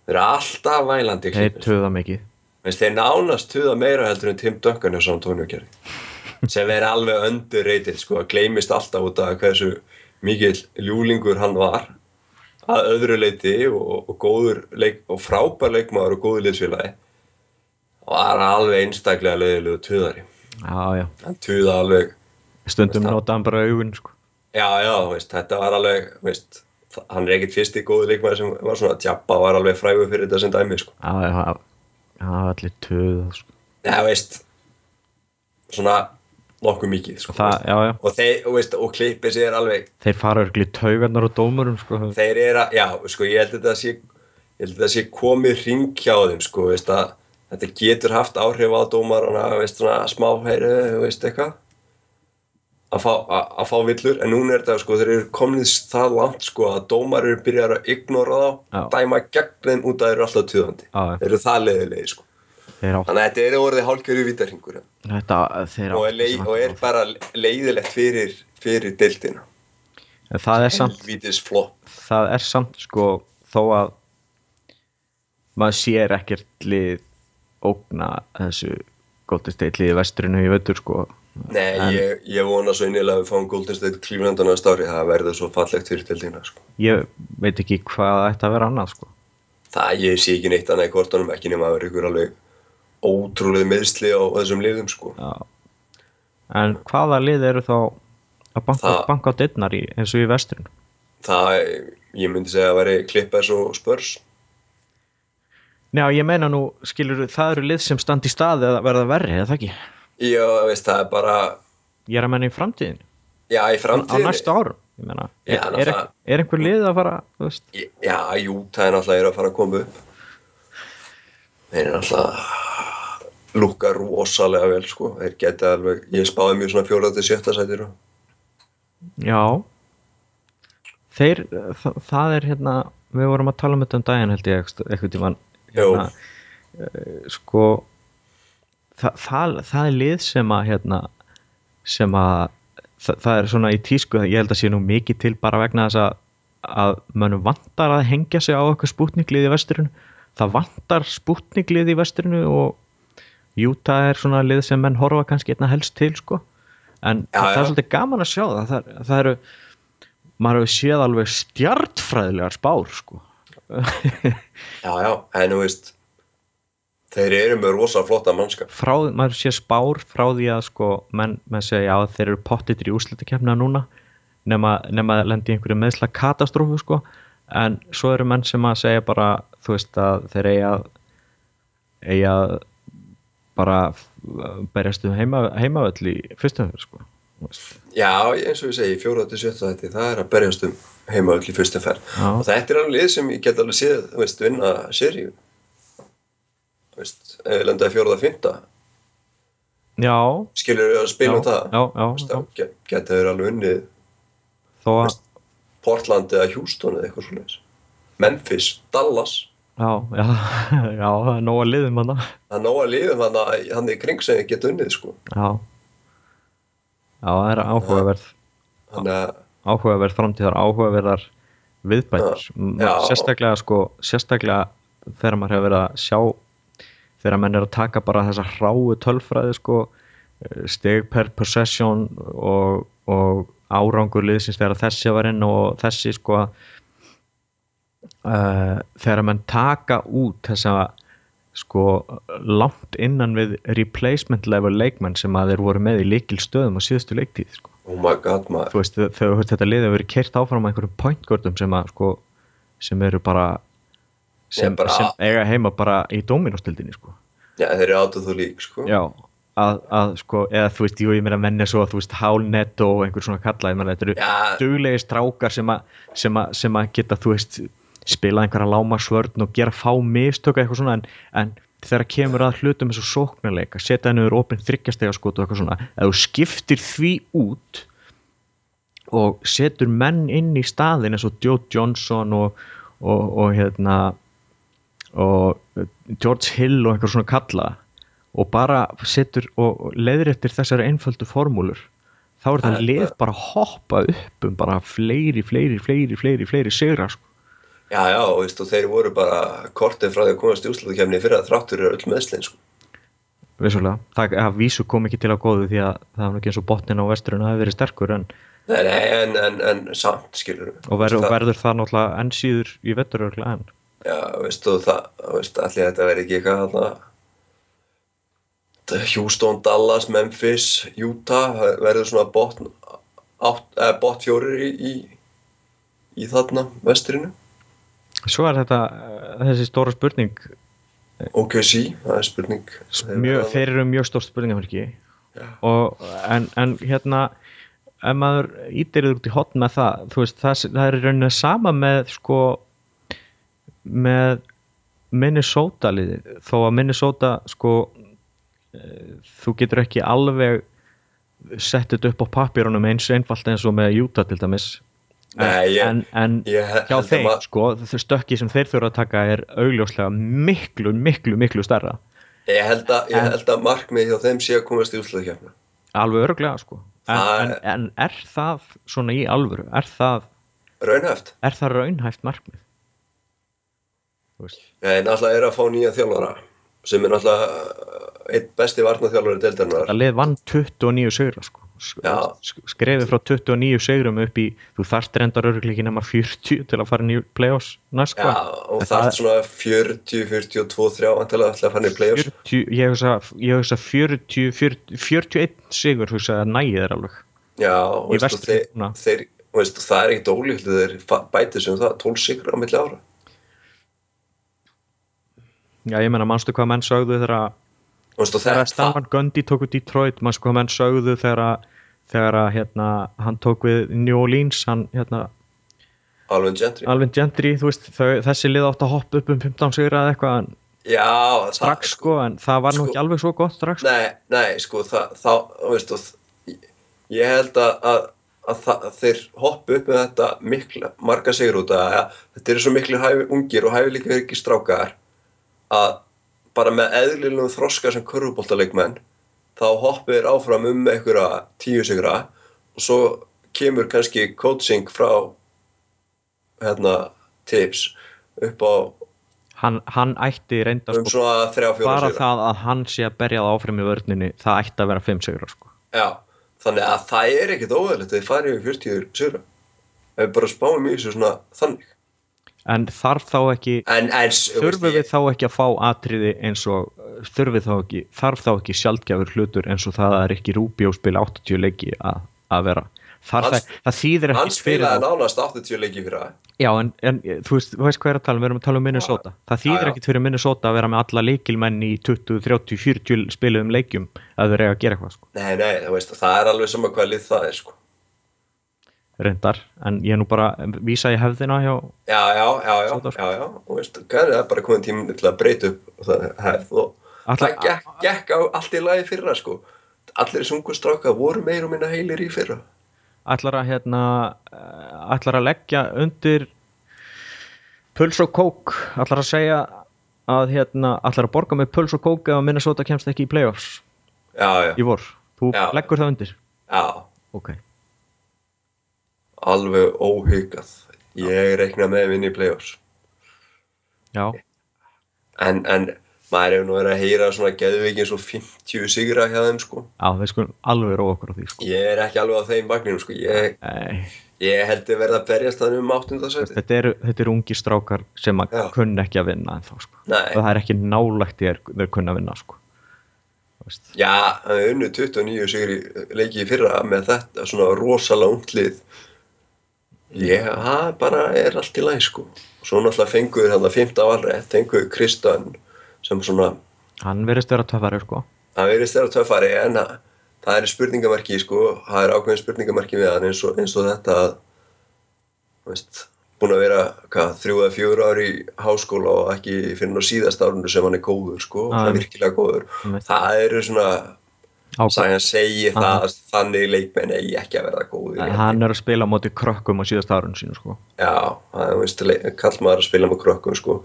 þeir eru alltaf vælandi þeir klippers. töða mikið Veist, þeir nánast tuða meira heldur en Tim Duncan og Antonio gerði. Sem er alveg underrated, sko, að gleymist alltaf út af hversu mikill ljúlingur hann var að öðru leiti og, og góður leik, og frábær leikmaður og góður liðsfélagi var alveg einstaklega leiðilegu tuðari já, já, hann tuða alveg stundum nota hann bara augun sko. já já veist, þetta var alveg veist, hann er ekkit fyrsti góðu leikmaður sem var svona tjappa var alveg frægur fyrir þetta sem dæmi sko. já, já, já, allir töða sko. já veist svona nokkuð mikið sko, það, já, já, og þeir og, veist, og klippið sér alveg. Þeir fara örgli taugarnar og dómurum sko. þeir eru að, já, sko, ég held að þetta sé ég held að þetta sé komið ring hjá þeim sko, veist að þetta getur haft áhrif á dómarana, veist, svona smá heyri, veist, eitthvað. Að fá, fá villur, en núna er þetta, sko, þeir eru komnið það langt, sko, að dómar eru byrjar að ignora þá, Já. dæma gegn þeim út að þeir eru alltaf já. þeir eru það leiðilegi, sko þannig að þetta er orðið hálfgerðu vítarhingur þetta, og, er leið, og er bara leiðilegt fyrir, fyrir deildina. En það er samt það er samt sko þó að maður sér ekkert lið ógna þessu Golden State liði vesturinu í veitur sko. Nei, En- ég, ég vona svo innilega að við fáum Golden State Cleveland á næsta ári, það verður svo fallegt fyrir deildina sko. ég veit ekki hvað að vera annað sko. Það, ég sé ekki neitt annað í kortunum, ekki nema að vera ykkur alveg ótrúlega meðsli á þessum liðum sko. Já. en hvaða lið eru þá að banka, Það- banka á dittnar í, eins og í vesturinu Það, ég myndi segja að veri Clippers og Spurs. Já, ég meina nú, skilur það eru lið sem standi í staði að verða verri, eða það ekki? Já, veist, það er bara, Ég er að menna í framtíðin, já, í á framtíðinni. næstu árum ég meina, Já, er, er, náttúrulega. er einhver lið að fara, þú veist Já, jú, það er náttúrulega er að fara að koma upp. Þeir eru náttúrulega lúka rosalega vel, sko. Þeir geta alveg, ég spáði mjög svona fjóra til sjötta sætir Já. Þeir, það, það er hérna við vorum að tala um þetta um daginn held ég eitthvað tímann. Hérna, uh, sko það, það, það er lið sem að hérna, sem að það, það er svona í tísku ég held að sé nú mikið til bara vegna þess að að mönnum vantar að hengja sig á eitthvað spútninglið í vesturinu það vantar spútninglið í vesturinu og Utah er svona lið sem menn horfa kannski einna helst til sko. En Já, það, já. er svolítið gaman að sjá það. Það, það eru maður hefur séð alveg stjartfræðilegar spár sko. Já, já, en þú veist þeir eru með rosa flotta mannskap. Frá, maður sé spár frá því að sko menn, menn segja já þeir eru pottitur í úrslutakefna núna nema, nema lendi í einhverju meðsla katastrófu sko. En svo eru menn sem að segja bara þú veist að þeir eiga eiga bara berjast um heima, heimavöll í fyrstum fyrir sko. Þú. Já, eins og ég segi, fjóra til sjötta þetta það er að berjast um heimaöll í fyrstum ferð Já. og þetta er alveg lið sem ég get alveg séð þú veist, vinna seríu. Þú veist, ef við lendaði fjóraða fynda já, skilur við að spila um það? Þú veist, geta þeir alveg unnið þó að veist. Portland eða Houston eða eitthvað svoleiðis. Memphis, Dallas já, já, já, það er nóg að liðum hann það er nóg að liðum hann, hann í kring sem ég get unnið sko. já já, það er áhugaverð að áhugaverð framtíðar, áhugaverðar viðbætur, M- Já. sérstaklega sko, sérstaklega þegar maður hefur verið að sjá þegar menn er að taka bara þessa hráu tölfræði sko, eh, stig per possession og, og árangur liðsins þegar þessi var inn og þessi sko uh, þegar menn taka út þessa sko langt innan við replacement level leikmenn sem að þeir voru með í líkil stöðum á síðustu leiktíð sko oh my god maður þú veist, þegar þetta liðið hefur verið kert áfram á einhverjum pointgördum sem að sko, sem eru bara sem, bara- sem eiga heima bara í dóminostildinni sko. já, þeir eru þú lík sko. já, að, að sko eða þú veist, jú, ég meina menn er svo, þú veist, hálnett og einhver svona kalla, ég meina, þetta eru sem að, sem að, sem að geta, þú veist, spila einhverja lámasvörn og gera fá mistöka eitthvað svona, en, en þegar kemur að hlutum eins og sóknarleika, setja henni yfir opinn þryggjastega skot og eitthvað svona, ef þú skiptir því út og setur menn inn í staðin eins og Joe Johnson og, og, og hérna og George Hill og einhver svona kalla og bara setur og leiðir eftir þessari einföldu formúlur þá er það bara- bara að hoppa upp um bara fleiri, fleiri, fleiri, fleiri, fleiri sigra sko. Já, já, og, veist, þeir voru bara kortið frá því að komast í úslutakefni fyrir að þráttur eru öll meðslinn sko. vissulega, það að vísu kom ekki til að góðu því að það var ekki eins og botnin á vesturinn hafi verið sterkur en, nei, nei, en, en, en samt skilur og, ver, og verður það náttúrulega enn síður í vetturörgla en já, veist, og það, veist, allir þetta verði ekki eitthvað þarna? Houston, Dallas, Memphis Utah, það verður svona botn átt, eh, bot fjórir í, í, í þarna vesturinu svo er þetta eh, þessi stóra spurning. OKC, það er spurning. Mjög, þeir eru mjög Já. og en, en hérna ef maður ítir út í hotn með það þú veist, það, það er rauninni sama með sko með Minnesota liði þó að Minnesota sko eh, þú getur ekki alveg sett þetta upp á pappirunum eins einfalt eins og með Utah til dæmis Nei, ég- en, en ég hjá þeim ma- sko, þau stökki sem þeir þurfa að taka er augljóslega miklu, miklu, miklu stærra. Ég held að, ég En- held að markmið hjá þeim sé að komast í úslutakefni alveg örglega sko. En, Það en, er- það svona í alvöru? Er það, Raunhæft. er það raunhæft markmið? Nei, náttúrulega er að fá nýja þjálfara sem er náttúrulega einn besti varnaþjálfari deildarinnar. Það lið vann 29 sigra sko skrefið frá 29 sigrum upp í þú þarft reyndar örglega ekki nema 40 til að fara inn í play-offs næst sko. Já, og það- svona 40, 42, 3 vantilega ætla að fara í play-offs. 40, ég hugsa, ég hugsa 40, 40, 41 sigur hugsa að nægið er alveg. Já, og Í veist, og vestri, þeir, þeir og veist, og það er ekkert ólíkt þeir bætið sem það 12 sigur á milli ára. Já ég menna manstu hvað menn sögðu þegar að þegar það, Stan Van Gundy tók við Detroit manstu hvað menn sögðu þegar þegar hérna, hann tók við New Orleans hann hérna Alvin Gentry. Alvin Gentry, þú veist, þau, þessi lið átt að hoppa upp um 15 sigra eða eitthvað Já, strax sko, en það var nú sko- ekki alveg svo gott strax. Nei, nei, sko, það, þá, veist, og, ég held að, að, að, það, að þeir hoppu upp með þetta mikla, marga sigur út að þetta eru svo miklu hæfi, ungir og hæfi líka ekki strákar að bara með eðlilegum þroska sem körfuboltaleikmenn þá hoppu þeir áfram um einhverja tíu sigra og svo kemur kannski coaching frá hérna tips upp á hann, hann ætti reynda um sko, bara sigra það að hann sé að berja það áfram í vörninni það ætti að vera 5 sigra sko. Já, þannig að það er ekkit óæðilegt að þið farið yfir 40 sigra. Ef við bara spáum í þessu svona þannig. En þarf þá ekki en, en þurfum ég- við þá ekki að fá atriði eins og þurfum þá ekki, þarf þá ekki sjaldgjafur hlutur eins og það að ekki Rubio spila 80 leiki að, vera? Hann- það, það þýðir hann ekki fyrir spilaði þá nánast 80 leiki fyrir það. Já en, en þú veist, þú veist hvað er að tala um við erum að tala um Minnesota, það þýðir Já, já. ekkit fyrir Minnesota að vera með alla leikilmenn í 20, 30, 40 spiluðum leikjum að eiga að gera eitthvað sko, nei, nei, þú veist, það er alveg sama hvað lið það er sko. Reyndar en ég er nú bara vísa í hefðina hjá já, já, já, já, já, já. Og veist, hvað er það bara komin tíminn til að breyta upp það hefð og Ætla- það gekk, gekk á allt í lagi fyrra sko. allir sungustráka voru meir og minna heilir í fyrra. Ætlar að hérna eh, ætlar að leggja undir puls og kók. Ætlar að segja að hérna ætlar að borga með puls og kók ef að Minnesota kemst ekki í playoffs já, já, í vor, þú Já. leggur það undir? Já, ok, alveg óhugað ég reikna með að vinna í playoffs já, en, en maður hefur nú verið að heyra svona geðveikin svo 50 sigra hjá þeim sko já, við skulum alveg róa okkur á því sko. ég er ekki alveg á þeim vagninu sko ég, ég held að verða að berjast þannig um 8. seti þetta eru, þetta eru ungi strákar sem að kunna ekki að vinna en þá sko. Nei. og það er ekki nálægt í þeir, þeir kunna að vinna sko. Veist. Já, hann er unnu 29 sigri leiki í fyrra með þetta svona rosalega unglið. Ég, það bara er allt í læg sko. Svo náttúrulega fenguður hann að 5. valrætt, fenguður Kristján sem svona, hann verðist vera töffari sko. hann verðist þeirra töffari en að, það er spurningamarki sko, það er ákveðin spurningamarki við hann eins og, eins og þetta að, veist, búin að vera, hvað, þrjú eða fjögur ári í háskóla og ekki fyrir á síðast árundu sem hann er góður sko, Já, það er virkilega góður. Einmitt. Það eru svona, Ákveð, Sagan segir Aha. það að þannig leikmenn eigi ekki að verða góðir í hann er að spila móti krökkum á síðast árun sínu sko. Já, það er kallmaður að spila með krökkum sko.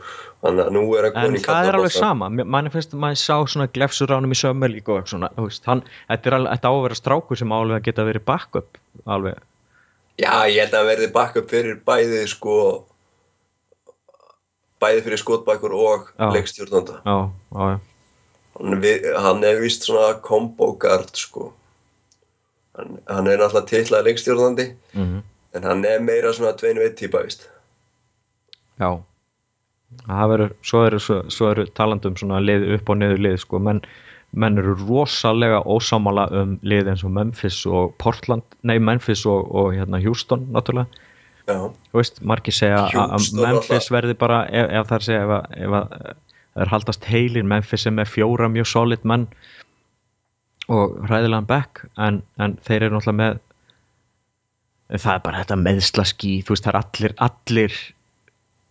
Þannig að nú er að en koni það er alveg sama. Manni finnst að maður sá svona glefsur ánum í þú veist, hann, þetta er alveg þetta á að vera strákur sem á alveg að geta verið backup alveg, Já, ég held að hann verði backup fyrir bæði sko Bæði fyrir skotbækur og leikstjórnanda. Já, já, já hann, vi- hann er vist svona combo guard sko. Hann, hann er náttúrulega titlaði leikstjórnandi mm En hann er meira svona tveinu eitt típa vist Já. Það verður, svo eru, eru talandum svona lið upp og niður lið sko, menn, menn eru rosalega ósámála um lið eins og Memphis og Portland, nei Memphis og, og hérna Houston náttúrulega. Já, þú veist, margir segja að- Memphis verði bara, ef, ef það er segja ef, að- að er haldast heilir Memphis er með fjóra mjög solid menn og hræðilegan back en, en þeir eru náttúrulega með en það er bara þetta meðslaský þú veist, það er allir, allir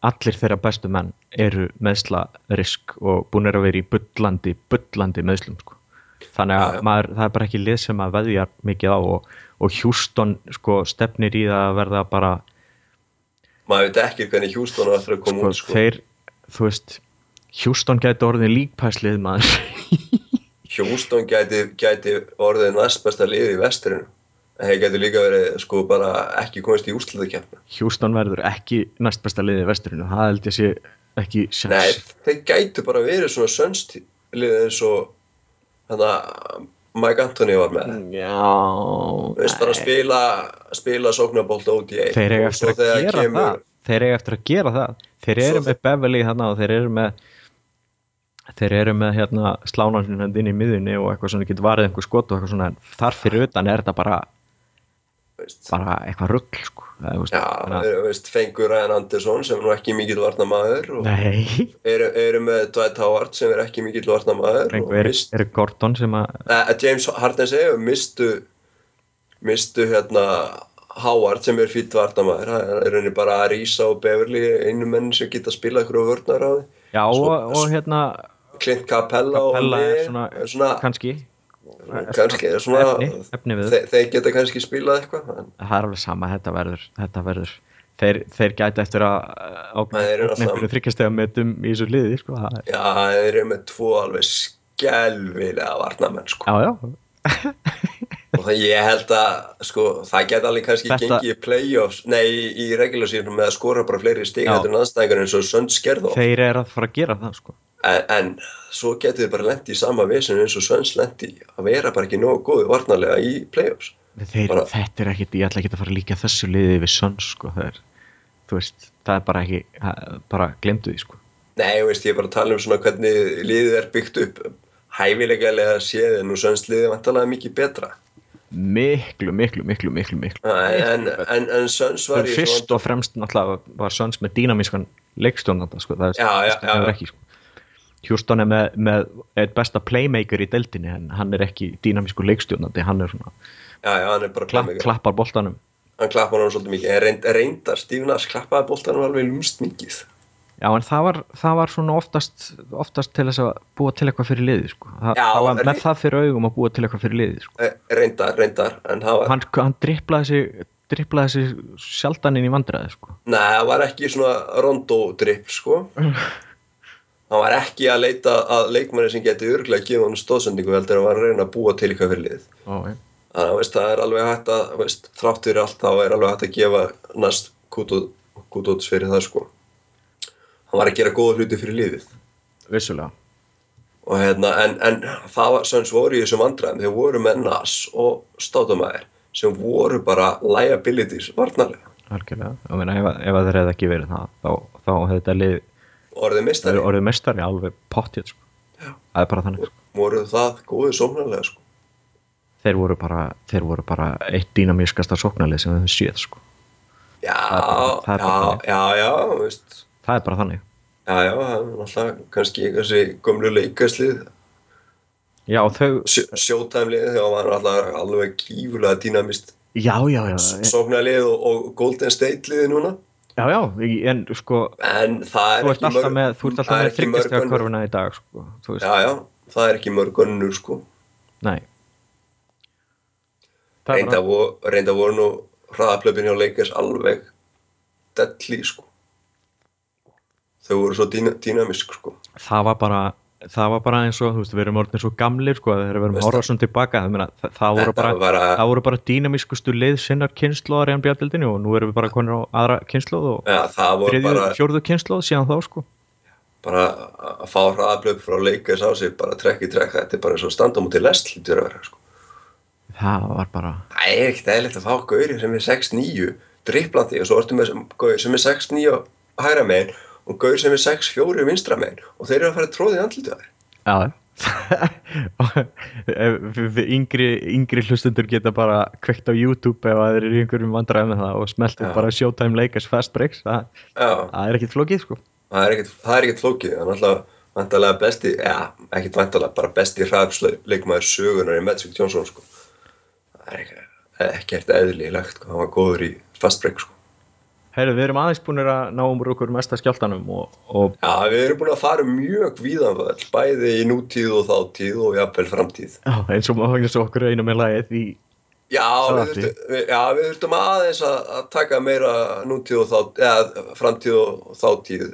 allir þeirra bestu menn eru meðslarisk og búin að vera í bullandi, bullandi meðslum sko. þannig að maður, það er bara ekki lið sem að veðjar mikið á og, og Houston sko, stefnir í það að verða bara maður veit ekki hvernig Houston á eftir að koma sko, út sko þeir, þú veist Houston gæti orðin líkpæslið maður. Houston gæti, gæti orðið næst besta liði í vesturinu en þeir gæti líka verið sko bara ekki komist í úrslutakefna Houston verður ekki næst besta liðið í vesturinu það held ég sé ekki Nei, sjans þeir gætu bara verið svona sönstlið eins og þannig að Mike Anthony var með. Já veist bara að nei. spila spila sóknabolt ODA þeir eiga Og svo eftir að gera það. Þeir eiga eftir að gera það. Þeir eru þeir- með Beverly þarna og þeir eru með þeir eru með hérna slánarinn inn í miðunni og eitthvað svona getur varðið einhver skot og eitthvað svona þar fyrir utan er þetta bara veist. bara eitthvað rugg sko. Það, þú veist, Já, fengur Ryan Anderson sem er nú ekki mikill varnamaður og nei eru, eru með Dwight Howard sem er ekki mikill varnamaður og einhver mist, er Gordon sem að uh, James Harden segja mistu mistu hérna Howard sem er fýtt varnamaður það er rauninni bara að Risa og Beverly einu menn sem geta spila ykkur á vörnar á því já Svo- og, og hérna Clint Capella, Capella og er Lee svona, er svona kannski kannski er svona efni, efni við þeir, geta kannski spilað eitthvað en það er alveg sama, þetta verður, þetta verður. Þeir, þeir gæti eftir að ákveða þryggjastega metum í þessu liði sko. það er- já, þeir eru með tvo alveg skelvilega varnamenn sko. já, já, og ég held að sko, það geta alveg kannski Þetta- gengið í playoffs, nei í regular season með að skora bara fleiri heldur en aðstæðingar eins og Sönds gerð þeir eru að fara að gera það sko. En, en svo getið þið bara lent í sama vesinu eins og Sönds lent í að vera bara ekki nógu góði varnarlega í playoffs þeir, Bara- þetta er ekkit, ég ætla ekki að fara líka þessu liði við Suns sko. þeir, þú veist, það er bara ekki það- bara glemdu því sko Nei, þú veist, ég er bara að tala um svona hvernig liðið er byggt upp hæfilegalega séð en nú sönst liðið vantalega mikið betra miklu, miklu, miklu, miklu, miklu en, en, en Söns var Það er fyrst og fremst náttúrulega var Suns með dýnamískan leikstjónanda sko. það er Já, já, já, hefur já. ekki sko. Houston er með, með eitt besta playmaker í deildinni en hann er ekki dýnamísku leikstjónandi hann er svona, Já, já, hann er bara klapp, klappar boltanum Hann klappar hann svolítið mikið, en reynd, reyndar Steve Nash klappaði boltanum alveg lúmst mikið Já, en það var, það var svona oftast, oftast til þess að búa til eitthvað fyrir liði sko. það, Já, það var en- með það fyrir augum að búa til eitthvað fyrir liði sko. Eh, Reyndar, reyndar, var hann, hann driplaði sig driplaði sig sjaldan inn í vandræði sko. Nei, það var ekki svona rondo drip, sko Hann var ekki að leita að leikmanni sem geti örglega að gefa hann stóðsendingu heldur hann var að reyna að búa til eitthvað fyrir liðið ja. Þannig að það er alveg hægt að, veist, þrátt fyrir allt þá er alveg hægt að gefa næst kútóts fyrir það sko. Hann var að gera góða hluti fyrir lífið. vissulega Og hérna, en, en það var sem voru í þessum vandræðum, þeir voru með Nas og Státumæður sem voru bara liabilities varnarlega. algjörlega, ég meina ef, ef að þeir hefði ekki verið það þá, þá hefði þetta lið Orðið er orðið mestari alveg pottið sko. það er bara þannig sko. voru það góðið sóknarlega sko. þeir voru bara, þeir voru bara eitt dýnamískasta sóknarlið sem við höfum séð sko. Já, já, já, já, veist, það er bara þannig já, já, það er náttúrulega kannski þessi gömlu leikaslið já, þau, sjótæmlið þegar var alltaf alveg gífurlega dýnamist já, já, já sóknarlið og, og Golden State liði núna já, já, en sko en þú ert alltaf mörg með, þú ert alltaf það með önnur- korfuna í dag sko. já, já, það er ekki mörg önnur sko. Nei. Reynda, voru, reynda voru nú hraðaplöpin hjá leikers alveg deadly sko. Þau voru svo dýna, dýnamisk sko. Það var bara það var bara eins og, þú veist, við erum orðin svo gamlir sko, þegar við erum Veist horfa svona tilbaka meina, það, það, voru bara, bara- það voru bara dýnamískustu lið sinnar kynnslóðar í NBA-dildinni og nú erum við bara konur á aðra kynnslóð og ja, bara, fjórðu kynnslóð síðan þá sko. Bara að fá hraðaplöp frá leikers á sig bara trekk í trekk þetta er bara eins og standa mútið lest lítur að vera sko. Það var bara, Það er ekkert eðlilegt að fá gauri sem er 6'9 driplandi og svo ertu með sem- gaur sem er 6'9 á hægra megin og gaur sem er 6'4 vinstra megin og þeir eru að fara að tróða í andlitið á þér. já yngri, yngri hlustundur geta bara kveikt á YouTube ef að þeir eru í einhverjum vandræðum með það og smelt Já. upp bara Showtime Lakers Fast Breaks það, það er ekkit flókið sko það er ekkert, það er ekkert flókið, það er náttúrulega vantarlega besti, já, ekkert vantarlega, bara besti hraðsleikmaður sögunar í Magic Johnson sko. Það er ekkert, ekkert eðlilegt, sko. hann var góður í fast break sko. Heyrðu, við erum aðeins búinir að ná um okkur mesta skjáltanum og, og Já, við erum búin að fara mjög víðanvöld, bæði í nútíð og þáttíð og jafnvel framtíð. já, eins, og, eins og okkur einu með lagið í Já, við þurftum, aðeins að, að taka meira nútíð og þátt, eða framtíð og þáttíð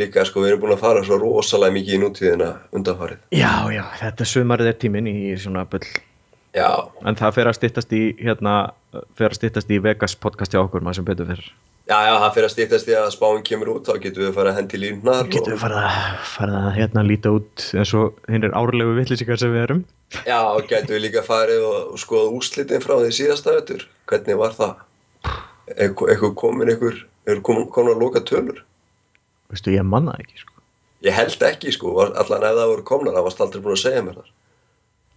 líka, sko, við erum búin að fara svo rosalega mikið í nútíðina undanfarið. Já, já, þetta sumarið er tíminn í svona bull Já, En það fer að styttast í hérna, fer að styttast í Vegas podcast hjá okkur maður sem betur fyrir já, já, það fyrir að stýttast því að spáin kemur út, þá getum við að fara að hendi lífnar Getum við að, farið að hérna líta út eins og hinn er árlegu vittlýsingar sem við erum Já, og getum við líka farið og, og skoða úrslitin frá því síðasta vettur. Hvernig var það? Eitthvað komin einhver, er komin, að loka tölur? Veistu, ég manna það ekki sko. Ég held ekki, sko, allan ef það voru komnar, það varst aldrei búin að segja mér þar.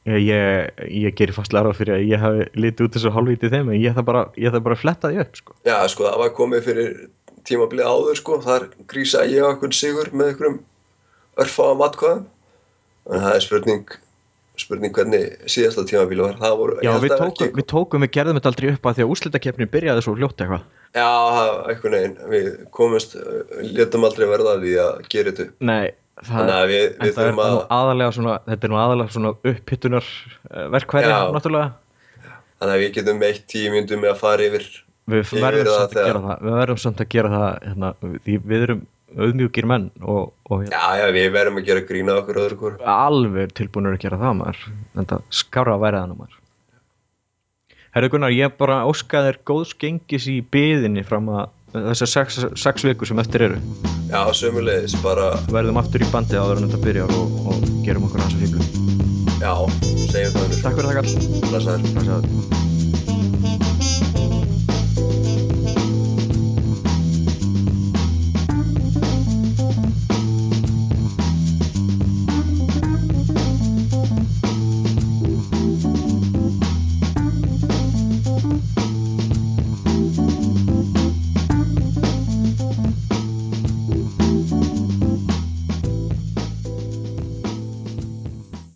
Ég, ég, ég gerir fastlega ráð fyrir að ég hafi litið út þessu hálfvítið þeim en ég þarf bara, bara að fletta því upp sko. Já, sko, það var komið fyrir tímabilið áður, sko, þar grísa ég einhvern sigur með örfáa matkvæðum. Þannig að það er spurning, spurning hvernig síðasta tímabilið var. Það voru, Já, við tókum, ekki- við tókum, við gerðum þetta aldrei upp að því að úrslitakeppnin byrjaði svo fljótt eitthvað Já, það einhvern veginn, við komumst, letum aldrei verða að því að gera þetta. Nei, það, Þannig að við, við þurfum að, aðalega svona, þetta er nú aðalega svona upphittunar verkværi, Já. náttúrulega þannig að við getum eitt tíu myndum með að fara yfir. við verðum verð að samt að þegar- gera það við verðum samt að gera það hérna, því við erum auðmjúkir menn og, og hérna, Já, já, við verðum að gera grína okkur öðru hvort. alveg tilbúinur að gera það maður en það skára að væri það maður Herðu Gunnar, ég bara óskaði þér góðs gengis í byðinni fram að þessar sex, sex vikur sem eftir eru. Já, sömulegis, bara Verðum aftur í bandi að vera nönd að byrja og, og gerum okkur aðeins að fílu Já, segjum það um þessu Takk fyrir það, Karl. Læsaður Læsaður